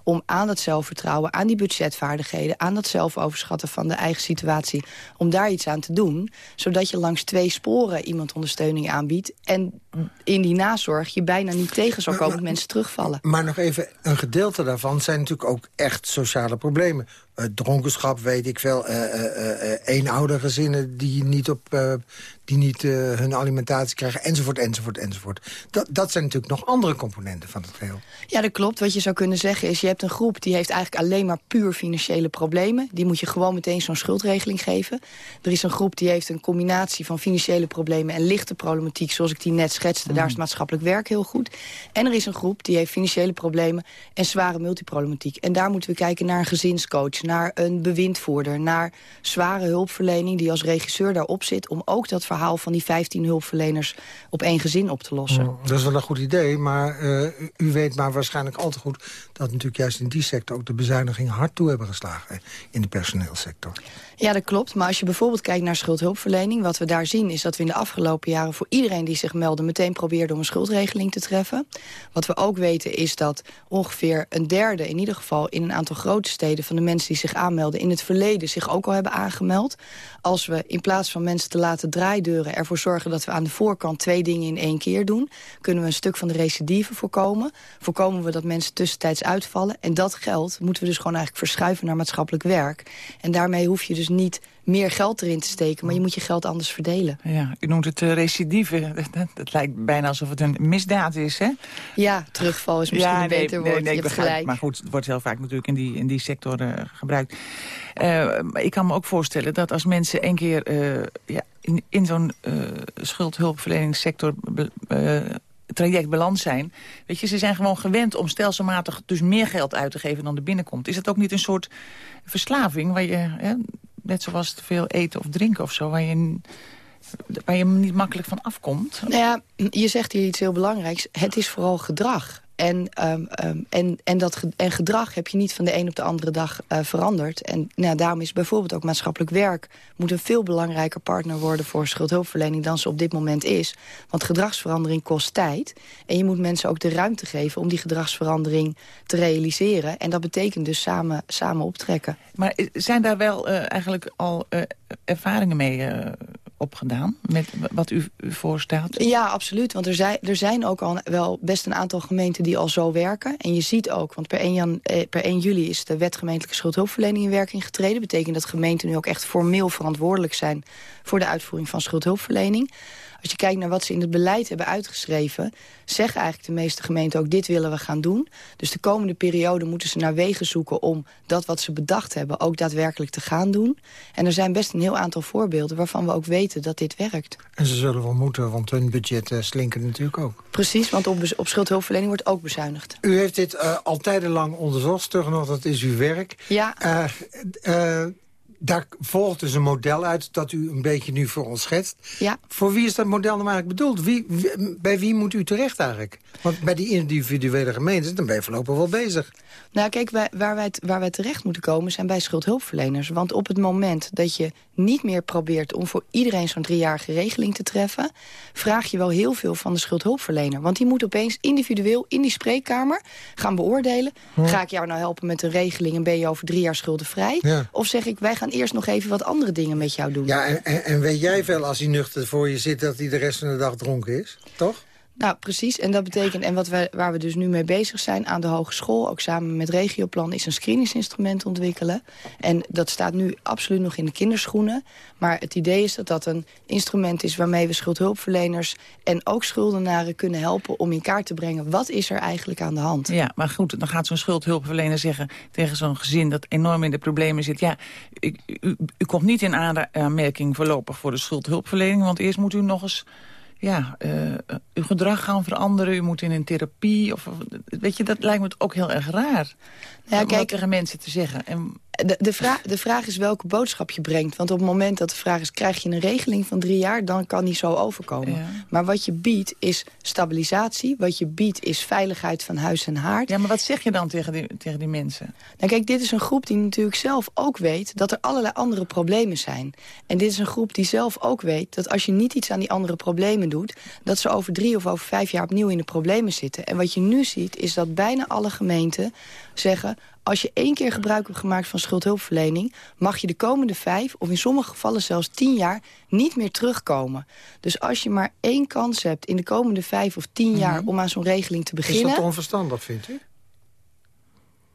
om aan dat zelfvertrouwen, aan die budgetvaardigheden... aan dat zelfoverzicht overschatten van de eigen situatie... om daar iets aan te doen, zodat je langs twee sporen iemand ondersteuning aanbiedt... en in die nazorg je bijna niet tegen zou komen dat mensen terugvallen. Maar nog even, een gedeelte daarvan zijn natuurlijk ook echt sociale problemen. Uh, dronkenschap, weet ik veel. Uh, uh, gezinnen die niet, op, die niet hun alimentatie krijgen, enzovoort, enzovoort, enzovoort. Dat, dat zijn natuurlijk nog andere componenten van het geheel. Ja, dat klopt. Wat je zou kunnen zeggen is, je hebt een groep die heeft eigenlijk alleen maar puur financiële problemen. Die moet je gewoon meteen zo'n schuldregeling geven. Er is een groep die heeft een combinatie van financiële problemen en lichte problematiek, zoals ik die net schetste. Daar is het maatschappelijk werk heel goed. En er is een groep die heeft financiële problemen en zware multiproblematiek. En daar moeten we kijken naar een gezinscoach naar een bewindvoerder... naar zware hulpverlening die als regisseur daarop zit... om ook dat verhaal van die 15 hulpverleners op één gezin op te lossen. Mm, dat is wel een goed idee, maar uh, u weet maar waarschijnlijk al te goed... dat natuurlijk juist in die sector ook de bezuinigingen hard toe hebben geslagen... in de personeelssector. Ja, dat klopt. Maar als je bijvoorbeeld kijkt naar schuldhulpverlening... wat we daar zien is dat we in de afgelopen jaren... voor iedereen die zich meldde meteen probeerden om een schuldregeling te treffen. Wat we ook weten is dat ongeveer een derde... in ieder geval in een aantal grote steden van de mensen die zich aanmelden... in het verleden zich ook al hebben aangemeld. Als we in plaats van mensen te laten draaideuren... ervoor zorgen dat we aan de voorkant twee dingen in één keer doen... kunnen we een stuk van de recidive voorkomen. Voorkomen we dat mensen tussentijds uitvallen. En dat geld moeten we dus gewoon eigenlijk verschuiven naar maatschappelijk werk. En daarmee hoef je dus niet meer geld erin te steken, maar je moet je geld anders verdelen. Ja, u noemt het uh, recidive. Dat, lijkt bijna alsof het een misdaad is, hè? Ja, terugval is misschien een beter woord. Nee, nee, gelijk. Maar goed, het wordt heel vaak natuurlijk in die, in die sector uh, gebruikt. Uh, ik kan me ook voorstellen dat als mensen een keer ja, in, in zo'n schuldhulpverleningssector traject beland zijn. Weet je, ze zijn gewoon gewend om stelselmatig dus meer geld uit te geven dan er binnenkomt. Is het ook niet een soort verslaving waar je, hè, net zoals te veel eten of drinken of zo, waar je, waar je niet makkelijk van afkomt? Nou ja, je zegt hier iets heel belangrijks. Het is vooral gedrag. En, um, um, en, en, dat, en gedrag heb je niet van de een op de andere dag uh, veranderd. En nou, daarom is bijvoorbeeld ook maatschappelijk werk... moet een veel belangrijker partner worden voor schuldhulpverlening... dan ze op dit moment is. Want gedragsverandering kost tijd. En je moet mensen ook de ruimte geven om die gedragsverandering te realiseren. En dat betekent dus samen, samen optrekken. Maar zijn daar wel uh, eigenlijk al ervaringen mee opgedaan met wat u, voorstelt? Ja, absoluut. Want er zijn, er zijn ook al wel best een aantal gemeenten die al zo werken. En je ziet ook, want per 1, jan, eh, per 1 juli is de wet gemeentelijke schuldhulpverlening in werking getreden. Dat betekent dat gemeenten nu ook echt formeel verantwoordelijk zijn voor de uitvoering van schuldhulpverlening. Als je kijkt naar wat ze in het beleid hebben uitgeschreven... zeggen eigenlijk de meeste gemeenten ook dit willen we gaan doen. Dus de komende periode moeten ze naar wegen zoeken... om dat wat ze bedacht hebben ook daadwerkelijk te gaan doen. En er zijn best een heel aantal voorbeelden waarvan we ook weten dat dit werkt. En ze zullen wel moeten, want hun budget uh, slinken natuurlijk ook. Precies, want op, op schuldhulpverlening wordt ook bezuinigd. U heeft dit uh, al tijdenlang onderzocht, toch nog, dat is uw werk. Ja. Uh, daar volgt dus een model uit dat u een beetje nu voor ons schetst. Ja. Voor wie is dat model nou eigenlijk bedoeld? Wie, bij wie moet u terecht eigenlijk? Want bij die individuele gemeentes, dan ben je voorlopig wel bezig. Nou kijk, wij, waar, wij, waar wij terecht moeten komen zijn bij schuldhulpverleners. Want op het moment dat je niet meer probeert om voor iedereen zo'n driejarige regeling te treffen... vraag je wel heel veel van de schuldhulpverlener. Want die moet opeens individueel in die spreekkamer gaan beoordelen. Ga ik jou nou helpen met een regeling en ben je over drie jaar schuldenvrij? Of zeg ik, wij gaan eerst nog even wat andere dingen met jou doen. Ja, en, en, weet jij veel als hij nuchter voor je zit... dat hij de rest van de dag dronken is, toch? Nou, precies. En dat betekent, en wat wij, waar we dus nu mee bezig zijn aan de hogeschool... ook samen met Regioplan, is een screeningsinstrument ontwikkelen. En dat staat nu absoluut nog in de kinderschoenen. Maar het idee is dat dat een instrument is waarmee we schuldhulpverleners... en ook schuldenaren kunnen helpen om in kaart te brengen... wat is er eigenlijk aan de hand. Ja, maar goed, dan gaat zo'n schuldhulpverlener zeggen tegen zo'n gezin... dat enorm in de problemen zit. Ja, u, u, u komt niet in aanmerking voorlopig voor de schuldhulpverlening... want eerst moet u nog eens ja, uh, uw gedrag gaan veranderen. U moet in een therapie. Of, weet je, dat lijkt me ook heel erg raar. Ja, om kijk, tegen mensen te zeggen. En de, de, vraag, de vraag is welke boodschap je brengt. Want op het moment dat de vraag is, krijg je een regeling van drie jaar... dan kan die zo overkomen. Maar wat je biedt is stabilisatie. Wat je biedt is veiligheid van huis en haard. Ja, maar wat zeg je dan tegen die, tegen die mensen? Nou kijk, dit is een groep die natuurlijk zelf ook weet... dat er allerlei andere problemen zijn. En dit is een groep die zelf ook weet... dat als je niet iets aan die andere problemen doet... dat ze over drie of over vijf jaar opnieuw in de problemen zitten. En wat je nu ziet, is dat bijna alle gemeenten zeggen Als je één keer gebruik hebt gemaakt van schuldhulpverlening... mag je de komende vijf, of in sommige gevallen zelfs tien jaar... niet meer terugkomen. Dus als je maar één kans hebt in de komende vijf of tien jaar... om aan zo'n regeling te beginnen... Is dat onverstandig, vindt u?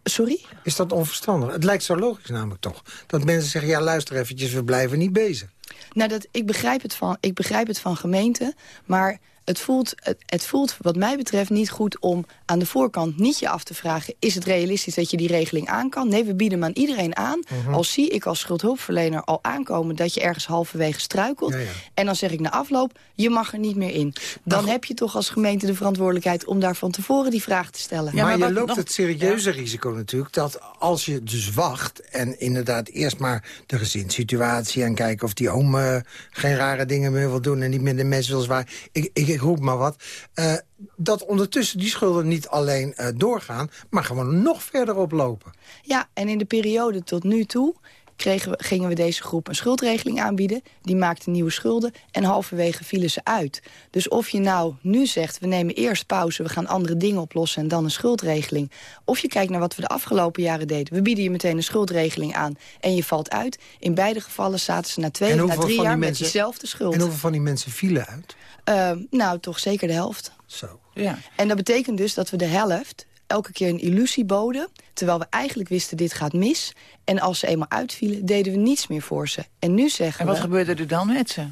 Sorry? Is dat onverstandig? Het lijkt zo logisch namelijk toch. Dat mensen zeggen, ja luister eventjes, we blijven niet bezig. Nou, dat, ik, begrijp het van, ik begrijp het van gemeenten, maar het voelt, het, het, voelt wat mij betreft niet goed om aan de voorkant niet je af te vragen... is het realistisch dat je die regeling aan kan? Nee, we bieden hem aan iedereen aan. Mhm. Al zie ik als schuldhulpverlener al aankomen dat je ergens halverwege struikelt. Ja, ja. En dan zeg ik na afloop, je mag er niet meer in. Dan heb je toch als gemeente de verantwoordelijkheid om daar van tevoren die vraag te stellen. maar, je loopt het serieuze risico natuurlijk dat als je dus wacht... en inderdaad eerst maar de gezinssituatie en kijken of die oom eh, geen rare dingen meer wil doen... en niet meer de mes wil zwaar. Ik, ik, ik roep maar wat. eh, dat ondertussen die schulden niet alleen eh, doorgaan... maar gewoon nog verder oplopen. Ja, en in de periode tot nu toe kregen we, gingen we deze groep een schuldregeling aanbieden. Die maakte nieuwe schulden en halverwege vielen ze uit. Dus of je nou nu zegt, we nemen eerst pauze... we gaan andere dingen oplossen en dan een schuldregeling... of je kijkt naar wat we de afgelopen jaren deden. We bieden je meteen een schuldregeling aan en je valt uit. In beide gevallen zaten ze na twee of na drie jaar met diezelfde schuld. En hoeveel van die mensen vielen uit? Eh, nou, toch zeker de helft. Zo. Ja. En dat betekent dus dat we de helft elke keer een illusie boden... terwijl we eigenlijk wisten, dit gaat mis. En als ze eenmaal uitvielen, deden we niets meer voor ze. En nu zeggen En wat we... gebeurde er dan met ze?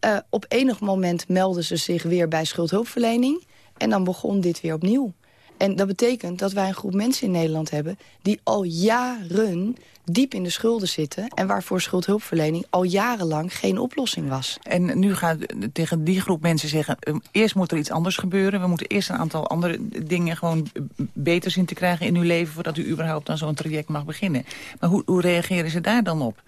eh, op enig moment melden ze zich weer bij schuldhulpverlening... en dan begon dit weer opnieuw. En dat betekent dat wij een groep mensen in Nederland hebben... die al jaren diep in de schulden zitten... en waarvoor schuldhulpverlening al jarenlang geen oplossing was. En nu gaat tegen die groep mensen zeggen... eh, eerst moet er iets anders gebeuren. We moeten eerst een aantal andere dingen gewoon beter zien te krijgen in uw leven... voordat u überhaupt aan zo'n traject mag beginnen. Maar hoe, hoe reageren ze daar dan op?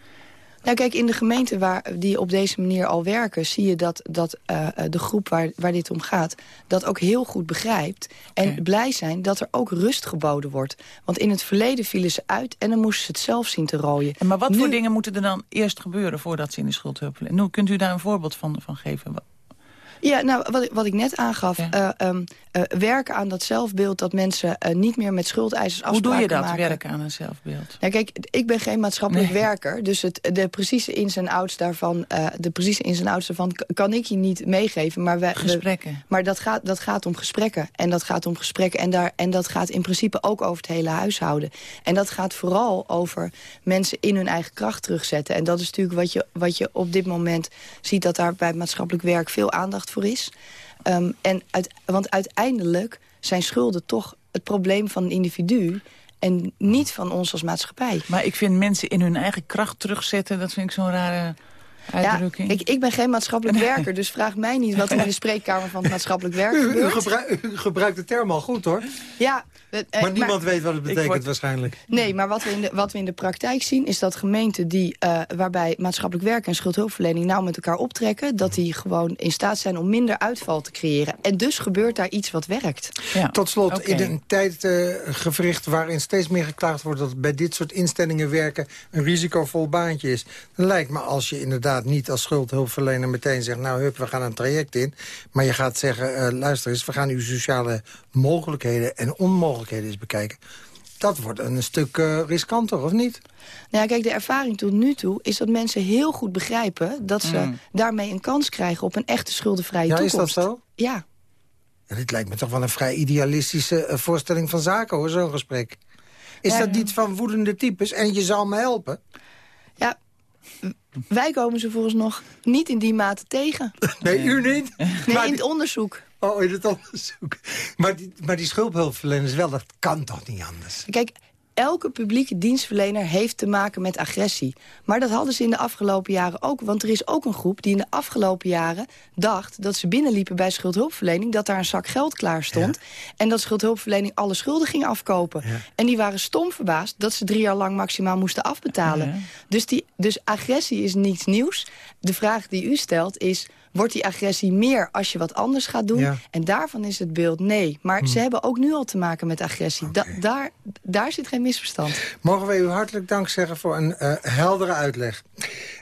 Nou kijk, in de gemeenten waar, die op deze manier al werken... zie je dat, dat eh, de groep waar, waar dit om gaat... dat ook heel goed begrijpt. En blij zijn dat er ook rust geboden wordt. Want in het verleden vielen ze uit... en dan moesten ze het zelf zien te rooien. En maar wat voor dingen moeten er dan eerst gebeuren... voordat ze in de schuldhulp... Nu, kunt u daar een voorbeeld van, van geven? Ja, nou, wat, ik- wat ik net aangaf. eh, ehm, eh, werken aan dat zelfbeeld dat mensen eh, niet meer met schuldeisers Hoe afspraken doe je dat, maken. werken aan een zelfbeeld? Nou, kijk, ik ben geen maatschappelijk Nee. werker. Dus het, de precieze ins en outs daarvan, de precieze ins en outs daarvan kan ik je niet meegeven. Maar, we- Gesprekken. maar dat gaat, dat gaat om gesprekken. En dat gaat om gesprekken. En, daar, en dat gaat in principe ook over het hele huishouden. En dat gaat vooral over mensen in hun eigen kracht terugzetten. En dat is natuurlijk wat je, wat je op dit moment ziet... dat daar bij maatschappelijk werk veel aandacht voor is. Ehm, en uit, want uiteindelijk zijn schulden toch het probleem van een individu... en niet van ons als maatschappij. Maar ik vind mensen in hun eigen kracht terugzetten... dat vind ik zo'n rare uitdrukking. Ja, ik, ik ben geen maatschappelijk werker, dus vraag mij niet wat er in de spreekkamer van het maatschappelijk werk U, u, gebeurt. gebruikt, u gebruikt de term al goed, hoor. Ja, eh, eh, Maar niemand weet wat het betekent waarschijnlijk. Nee, maar wat we, in de, wat we in de praktijk zien is dat gemeenten die, eh, waarbij maatschappelijk werk en schuldhulpverlening nou met elkaar optrekken, dat die gewoon in staat zijn om minder uitval te creëren. En dus gebeurt daar iets wat werkt. Tot slot, in een tijdgevricht waarin steeds meer geklaagd wordt... dat bij dit soort instellingen werken een risicovol baantje is... dan lijkt me als je inderdaad niet als schuldhulpverlener meteen zegt... nou, hup, we gaan een traject in. Maar je gaat zeggen, eh, luister eens, we gaan uw sociale mogelijkheden... en onmogelijkheden eens bekijken. Dat wordt een stuk eh, riskanter, of niet? Nou ja, kijk, de ervaring tot nu toe is dat mensen heel goed begrijpen dat ze Mm. daarmee een kans krijgen op een echte schuldenvrije Ja, is toekomst. dat zo? Ja. Ja, dit lijkt me toch wel een vrij idealistische eh, voorstelling van zaken, hoor, zo'n gesprek. Is Ja, dat ja. niet van woedende types en je zal me helpen? Ja, wij komen ze volgens nog niet in die mate tegen. Nee, u niet? Nee, in het onderzoek. Oh, in het onderzoek. Maar die, maar die schuldhulpverleners wel, dat kan toch niet anders? Kijk, elke publieke dienstverlener heeft te maken met agressie. Maar dat hadden ze in de afgelopen jaren ook. Want er is ook een groep die in de afgelopen jaren dacht... dat ze binnenliepen bij schuldhulpverlening... dat daar een zak geld klaar stond... en dat schuldhulpverlening alle schulden ging afkopen. En die waren stom verbaasd dat ze drie jaar lang maximaal moesten afbetalen. Dus, die, dus agressie is niets nieuws. De vraag die u stelt is... wordt die agressie meer als je wat anders gaat doen. Ja. En daarvan is het beeld nee. Maar ze hebben ook nu al te maken met agressie. Da- daar, daar zit geen misverstand. Mogen wij u hartelijk dank zeggen voor een eh, heldere uitleg.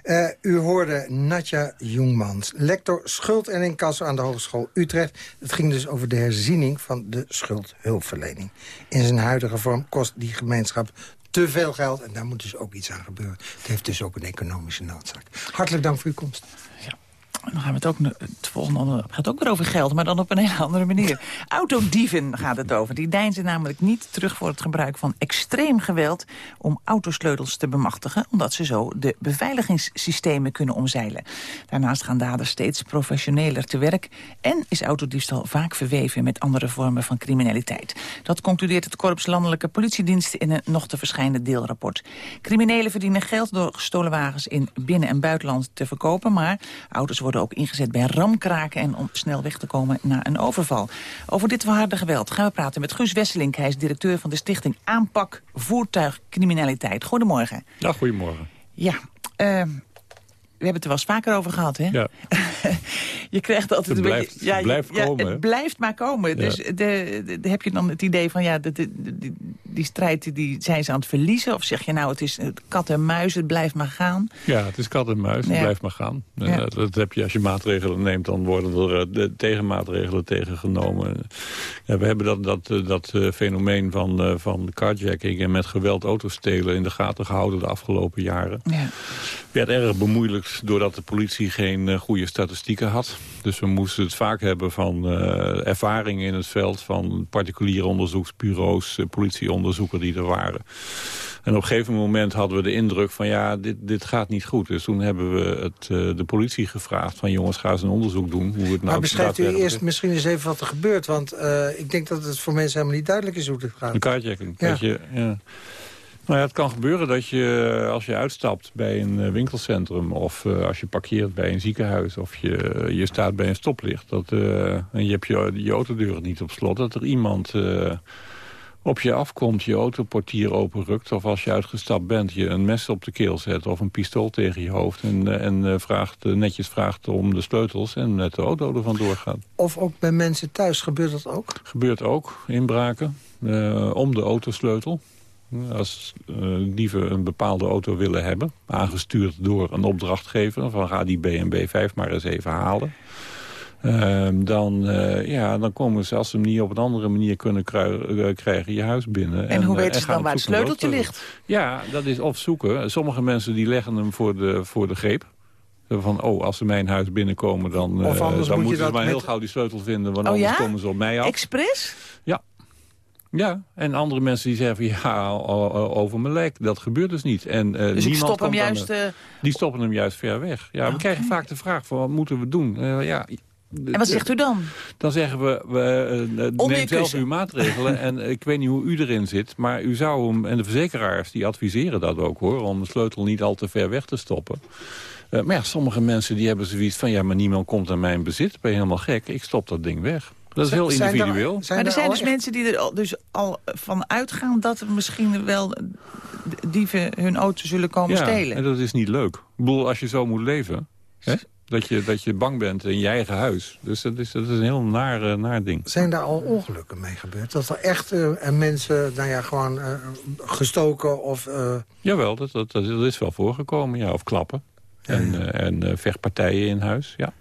Eh, u hoorde Natja Jongmans, lector schuld en incasso aan de Hogeschool Utrecht. Het ging dus over de herziening van de schuldhulpverlening. In zijn huidige vorm kost die gemeenschap te veel geld. En daar moet dus ook iets aan gebeuren. Het heeft dus ook een economische noodzaak. Hartelijk dank voor uw komst. Dan gaan we het ook, het volgende gaat ook weer over geld, maar dan op een hele andere manier. Autodieven gaat het over. Die deinzen namelijk niet terug voor het gebruik van extreem geweld om autosleutels te bemachtigen, omdat ze zo de beveiligingssystemen kunnen omzeilen. Daarnaast gaan daders steeds professioneler te werk en is autodiefstal vaak verweven met andere vormen van criminaliteit. Dat concludeert het Korps Landelijke Politiediensten in een nog te verschijnen deelrapport. Criminelen verdienen geld door gestolen wagens in binnen- en buitenland te verkopen, maar auto's worden ook ingezet bij ramkraken en om snel weg te komen na een overval. Over dit verharde geweld gaan we praten met Guus Wesselink. Hij is directeur van de stichting Aanpak Voertuigcriminaliteit. Goedemorgen. Ja, goedemorgen. Ja, eh, we hebben het er wel eens vaker over gehad, hè? Ja. je krijgt altijd Het een blijft- beetje... Ja, blijft ja, komen? Het blijft maar komen. Dus de, de- de- heb je dan het idee van, ja, de, de- die strijd die zijn ze aan het verliezen? Of zeg je nou, het is het kat en muis, het blijft maar gaan? Ja, het is kat en muis, het blijft maar gaan. Dat, heb je als je maatregelen neemt, dan worden er eh, de tegenmaatregelen tegengenomen. We hebben dat, dat, eh, dat eh, fenomeen van, van carjacking en met geweld auto's stelen in de gaten gehouden de afgelopen jaren. Ja. werd erg doordat de politie geen eh, goede statistieken had. Dus we moesten het vaak hebben van eh ervaring in het veld... van particuliere onderzoeksbureaus, eh, politieonderzoeken die er waren. En op een gegeven moment hadden we de indruk van... ja, dit, dit gaat niet goed. Dus toen hebben we het, de politie gevraagd van... jongens, ga eens een onderzoek doen. Hoe het nou maar beschrijft u eerst misschien eens even wat er gebeurt. Want ik denk dat het voor mensen helemaal niet duidelijk is hoe het gaat. Een carjacking. Ja. Je, ja. Nou ja, het kan gebeuren dat je, eh, als je uitstapt bij een eh, winkelcentrum... of eh, als je parkeert bij een ziekenhuis of je, je staat bij een stoplicht... Dat, en je hebt je, je autodeuren niet op slot... dat er iemand op je afkomt, je autoportier openrukt... of als je uitgestapt bent, je een mes op de keel zet... of een pistool tegen je hoofd en, en vraagt, netjes vraagt om de sleutels... en met de auto er vandoor gaat. Of ook bij mensen thuis gebeurt dat ook? Gebeurt ook, inbraken, om de autosleutel. Als eh, dieven een bepaalde auto willen hebben, aangestuurd door een opdrachtgever... van ga die BNB 5 maar eens even halen. Ehm, dan, eh, ja, dan komen ze, als ze hem niet op een andere manier kunnen eh, krijgen, je huis binnen. En, hoe weten ze dan waar het sleuteltje ligt? Ja, dat is of zoeken. Sommige mensen die leggen hem voor de, voor de greep. Van, oh, als ze mijn huis binnenkomen, dan, dan moet moeten ze maar met- heel gauw die sleutel vinden. Want Oh anders ja? komen ze op mij af. Expres? Ja. Ja, en andere mensen die zeggen van ja, over mijn lek. Dat gebeurt dus niet. En, eh, Dus ik niemand stop hem juist... eh, die stoppen hem juist ver weg. Ja, we krijgen vaak de vraag van wat moeten we doen? Eh, ja, en wat zegt u dan? dan zeggen we, we neem zelf uw maatregelen. en ik weet niet hoe u erin zit, maar u zou hem... en de verzekeraars die adviseren dat ook hoor... om de sleutel niet al te ver weg te stoppen. Maar ja, sommige mensen die hebben zoiets van... ja, maar niemand komt aan mijn bezit. Ben je helemaal gek? Ik stop dat ding weg. Dat is heel Zijn er- individueel. zijn maar er er zijn dus echt- mensen die er al, dus al van uitgaan... dat er misschien wel dieven hun auto zullen komen ja, stelen. en dat is niet leuk. Ik bedoel, als je zo moet leven... Hè? Dat, je, dat je bang bent in je eigen huis. Dus dat is, dat is een heel naar, eh, naar ding. Zijn daar al ongelukken mee gebeurd? Dat er echt eh, en mensen nou ja, gewoon eh, gestoken of... eh, Jawel, dat, dat, dat is wel voorgekomen. Ja, of klappen. En, eh, en eh, vechtpartijen in huis, ja.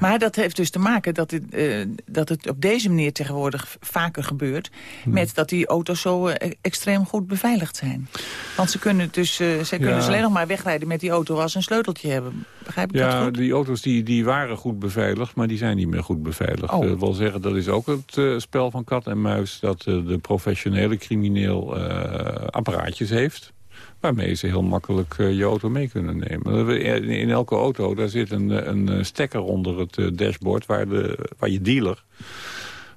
Maar dat heeft dus te maken dat het, eh, dat het op deze manier tegenwoordig vaker gebeurt... Hmm. met dat die auto's zo eh, extreem goed beveiligd zijn. Want ze kunnen dus, eh ze kunnen Ja. dus alleen nog maar wegrijden met die auto... als ze een sleuteltje hebben. Begrijp ik dat Ja, goed? die auto's die, die waren goed beveiligd, maar die zijn niet meer goed beveiligd. Oh. Dat wil zeggen, dat is ook het spel van kat en muis... dat de professionele crimineel apparaatjes heeft... waarmee ze heel makkelijk eh, je auto mee kunnen nemen. In, elke auto daar zit een, eh, een eh, stekker onder het dashboard... Waar, de, waar je dealer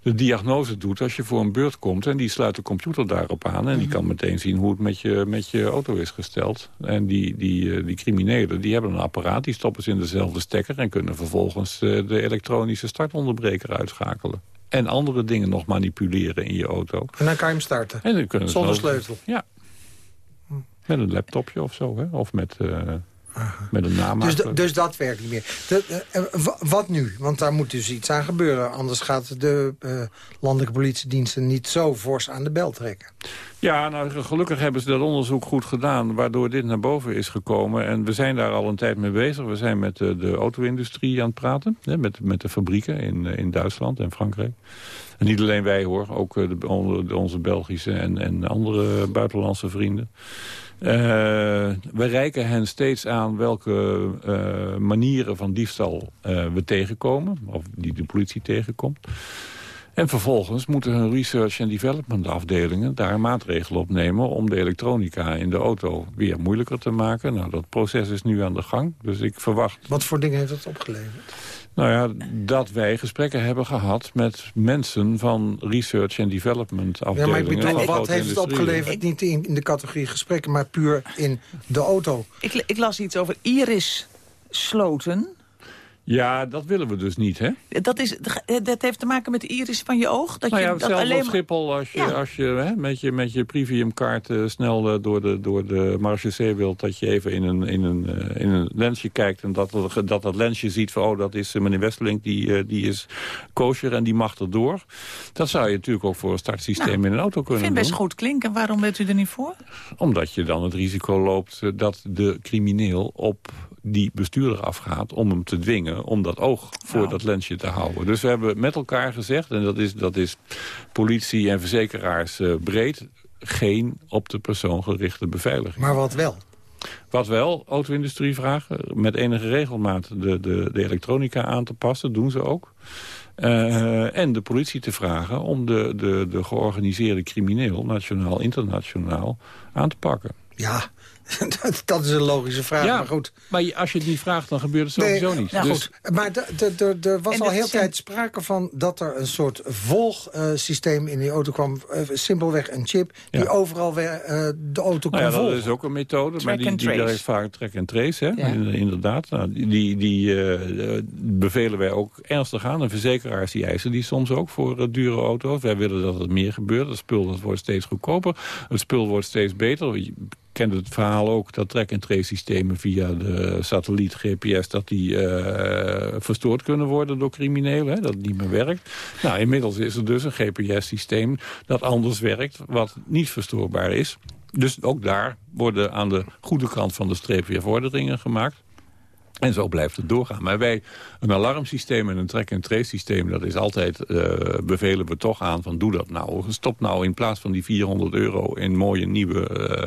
de diagnose doet als je voor een beurt komt... en die sluit de computer daarop aan... en die kan meteen zien hoe het met je, met je auto is gesteld. En die, die, die criminelen die hebben een apparaat, die stoppen ze in dezelfde stekker... en kunnen vervolgens de elektronische startonderbreker uitschakelen. En andere dingen nog manipuleren in je auto. en dan kan je hem starten. En dan kunnen ze Zonder sleutel. Ja. Met een laptopje of zo, hè? Of met... eh, Met een naam Dus, dus dat werkt niet meer. De, uh, wat nu? Want daar moet dus iets aan gebeuren. Anders gaat de uh, landelijke politiediensten niet zo fors aan de bel trekken. Ja, nou, gelukkig hebben ze dat onderzoek goed gedaan... waardoor dit naar boven is gekomen. En we zijn daar al een tijd mee bezig. We zijn met de, de auto-industrie aan het praten. Hè, met, met de fabrieken in, in Duitsland en Frankrijk. En niet alleen wij hoor, ook de, onze Belgische en, en andere buitenlandse vrienden. Uh, we reiken hen steeds aan welke uh, manieren van diefstal uh, we tegenkomen. Of die de politie tegenkomt. En vervolgens moeten hun research- en development afdelingen daar maatregelen op nemen om de elektronica in de auto weer moeilijker te maken. Nou, dat proces is nu aan de gang, dus ik verwacht... Wat voor dingen heeft dat opgeleverd? Nou ja, dat wij gesprekken hebben gehad met mensen van research en development afdelingen. Ja, maar ik bedoel, wat heeft het opgeleverd? Niet in, in de categorie gesprekken, maar puur in de auto. Ik, ik las iets over iris-sloten. Ja, dat willen we dus niet, hè? Dat, is, dat heeft te maken met de iris van je oog? Dat nou ja, je, dat alleen alleen Schiphol, als je, ja. als je hè, met je, met je premiumkaart uh, snel uh, door, de, door de marge wilt... dat je even in een, in een, uh, in een lensje kijkt en dat dat, dat lensje ziet van... oh, dat is meneer Westelink, die, die is kosher en die mag erdoor. Dat zou je natuurlijk ook voor een startsysteem nou, in een auto kunnen doen. Ik vind best goed klinken. Waarom bent u er niet voor? Omdat je dan het risico loopt dat de crimineel op die bestuurder afgaat om hem te dwingen om dat oog voor nou. dat lensje te houden. Dus we hebben met elkaar gezegd, en dat is, dat is politie en verzekeraars uh, breed... geen op de persoon gerichte beveiliging. Maar wat wel? Wat wel, auto-industrie vragen, met enige regelmaat de, de, de elektronica aan te passen, doen ze ook. Uh, en de politie te vragen om de, de, de georganiseerde crimineel, nationaal, internationaal, aan te pakken. Ja, dat, dat, is een logische vraag, ja, maar goed. Maar als je het niet vraagt, dan gebeurt het sowieso nee, niet. Nou dus... goed, maar er was al heel tijd sprake van... dat er een soort volgsysteem uh, in die auto kwam. Uh, simpelweg een chip die ja. overal weer uh, de auto kon nou ja, volgen. Dat is ook een methode, track maar die, die daar is vaak track and trace. Hè? Ja. Inderdaad, nou, die, die bevelen wij ook ernstig aan. En verzekeraars die eisen die soms ook voor dure auto's. Wij willen dat het meer gebeurt. Het spul dat wordt steeds goedkoper. Het spul wordt steeds beter kende het verhaal ook dat track-and-trace systemen via de satelliet GPS... dat die uh, verstoord kunnen worden door criminelen, hè, dat het niet meer werkt. Nou, inmiddels is er dus een GPS-systeem dat anders werkt... wat niet verstoorbaar is. Dus ook daar worden aan de goede kant van de streep weer vorderingen gemaakt. En zo blijft het doorgaan. Maar wij, een alarmsysteem en een track-and-trace systeem... dat is altijd, uh, bevelen we toch aan van doe dat nou. Stop nou in plaats van die 400 euro in mooie nieuwe uh,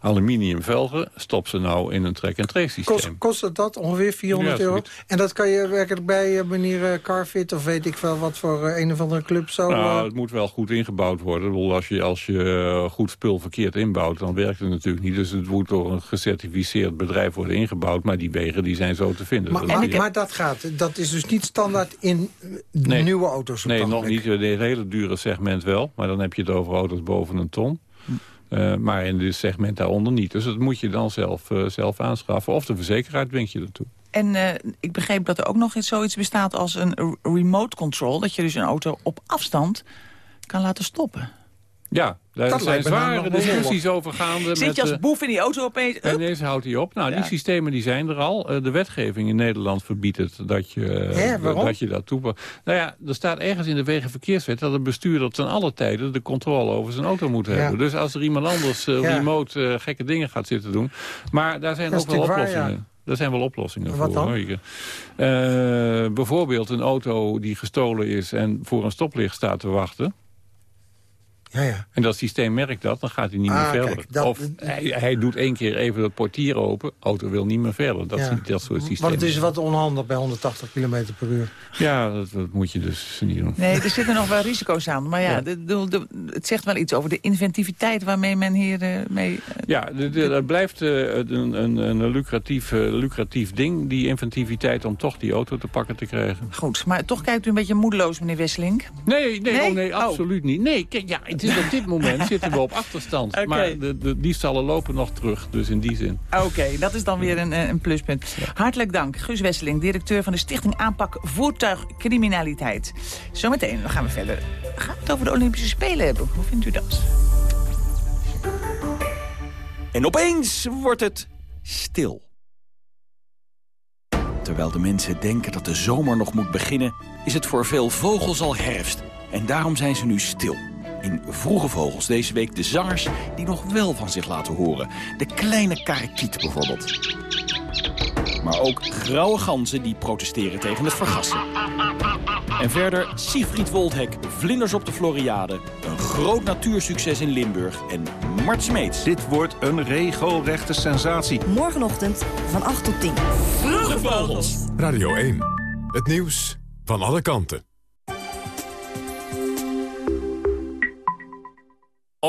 aluminium velgen... stop ze nou in een track-and-trace systeem. Kost, kost het dat ongeveer 400 ja, euro? En dat kan je werkelijk bij uh, meneer Carfit of weet ik wel wat voor een of andere club zo... Nou, het moet wel goed ingebouwd worden. Ik bedoel, als je, als je goed spul verkeerd inbouwt, dan werkt het natuurlijk niet. Dus het moet door een gecertificeerd bedrijf worden ingebouwd. Maar die wegen die zijn zo te vinden. Maar, maar, maar, dat gaat. Dat is dus niet standaard in nee, nieuwe auto's? Nee, nog niet. In het hele dure segment wel. Maar dan heb je het over auto's boven een ton. Uh, maar in dit segment daaronder niet. Dus dat moet je dan zelf, uh, zelf aanschaffen. Of de verzekeraar dwingt je ertoe. En uh, ik begreep dat er ook nog eens zoiets bestaat als een remote control. Dat je dus een auto op afstand kan laten stoppen. Ja, daar dat zijn zware discussies over gaande. Zit je als boef in die auto opeens... En deze houdt hij op. Nou, ja. die systemen die zijn er al. De wetgeving in Nederland verbiedt het dat je, Hè, dat, je dat toepast. Nou ja, er staat ergens in de Wegenverkeerswet... dat een bestuurder ten alle tijden de controle over zijn auto moet hebben. Ja. Dus als er iemand anders uh, remote uh, gekke dingen gaat zitten doen... Maar daar zijn Dat ook wel waar, oplossingen. Daar zijn wel oplossingen Wat voor. dan? eh, bijvoorbeeld een auto die gestolen is... en voor een stoplicht staat te wachten... Ja, ja. En dat systeem merkt dat, dan gaat hij niet Ah, meer verder. kijk, dat- of hij, hij doet één keer even het portier open, auto wil niet meer verder. Dat, Ja. is dat soort systemen. Want het is wat onhandig bij 180 km per uur. Ja, dat, dat moet je dus niet doen. Nee, er zitten nog wel risico's aan. Maar ja, Ja. de- de- de- het zegt wel iets over de inventiviteit waarmee men hier eh, mee... eh, Ja, de- de- dat blijft eh, een, een, een lucratief, lucratief ding, die inventiviteit om toch die auto te pakken te krijgen. Goed, maar toch kijkt u een beetje moedeloos, meneer Wesseling. Nee, nee, Nee? Oh, nee Oh. absoluut niet. Nee, kijk, ja, het is op dit moment zitten we op achterstand. Maar de, de diefstallen lopen nog terug, dus in die zin. Oké, dat is dan weer een, eh, een pluspunt. Hartelijk dank, Guus Wesseling, directeur van de Stichting Aanpak Voertuigcriminaliteit. Zometeen dan gaan we verder. Gaan we het over de Olympische Spelen hebben? Hoe vindt u dat? En opeens wordt het stil. Terwijl de mensen denken dat de zomer nog moet beginnen... is het voor veel vogels al herfst. En daarom zijn ze nu stil. In Vroege Vogels deze week de zangers die nog wel van zich laten horen. De kleine karikiet bijvoorbeeld. Maar ook grauwe ganzen die protesteren tegen het vergassen. En verder Siegfried Woldhek, Vlinders op de Floriade... een groot natuursucces in Limburg en Mart Smeets. Dit wordt een regelrechte sensatie. Morgenochtend van 8 tot 10. Vroege Vogels. Radio 1. Het nieuws van alle kanten.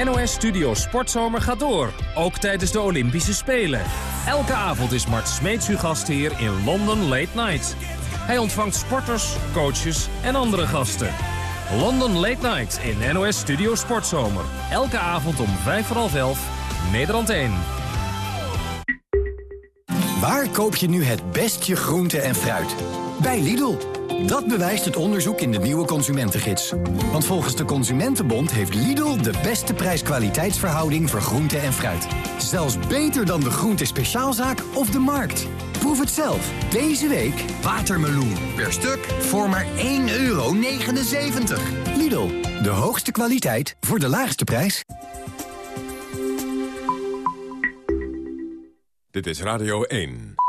NOS Studio Sportzomer gaat door, ook tijdens de Olympische Spelen. Elke avond is Mart Smeets uw gastheer in London Late Night. Hij ontvangt sporters, coaches en andere gasten. London Late Night in NOS Studio Sportzomer. Elke avond om vijf voor half elf, Nederland 1. Waar koop je nu het beste groente en fruit? Bij Lidl. Dat bewijst het onderzoek in de nieuwe consumentengids. Want volgens de Consumentenbond heeft Lidl de beste prijs-kwaliteitsverhouding voor groente en fruit. Zelfs beter dan de groente speciaalzaak of de markt. Proef het zelf. Deze week watermeloen. Per stuk voor maar 1,79 euro. Lidl, de hoogste kwaliteit voor de laagste prijs. Dit is Radio 1.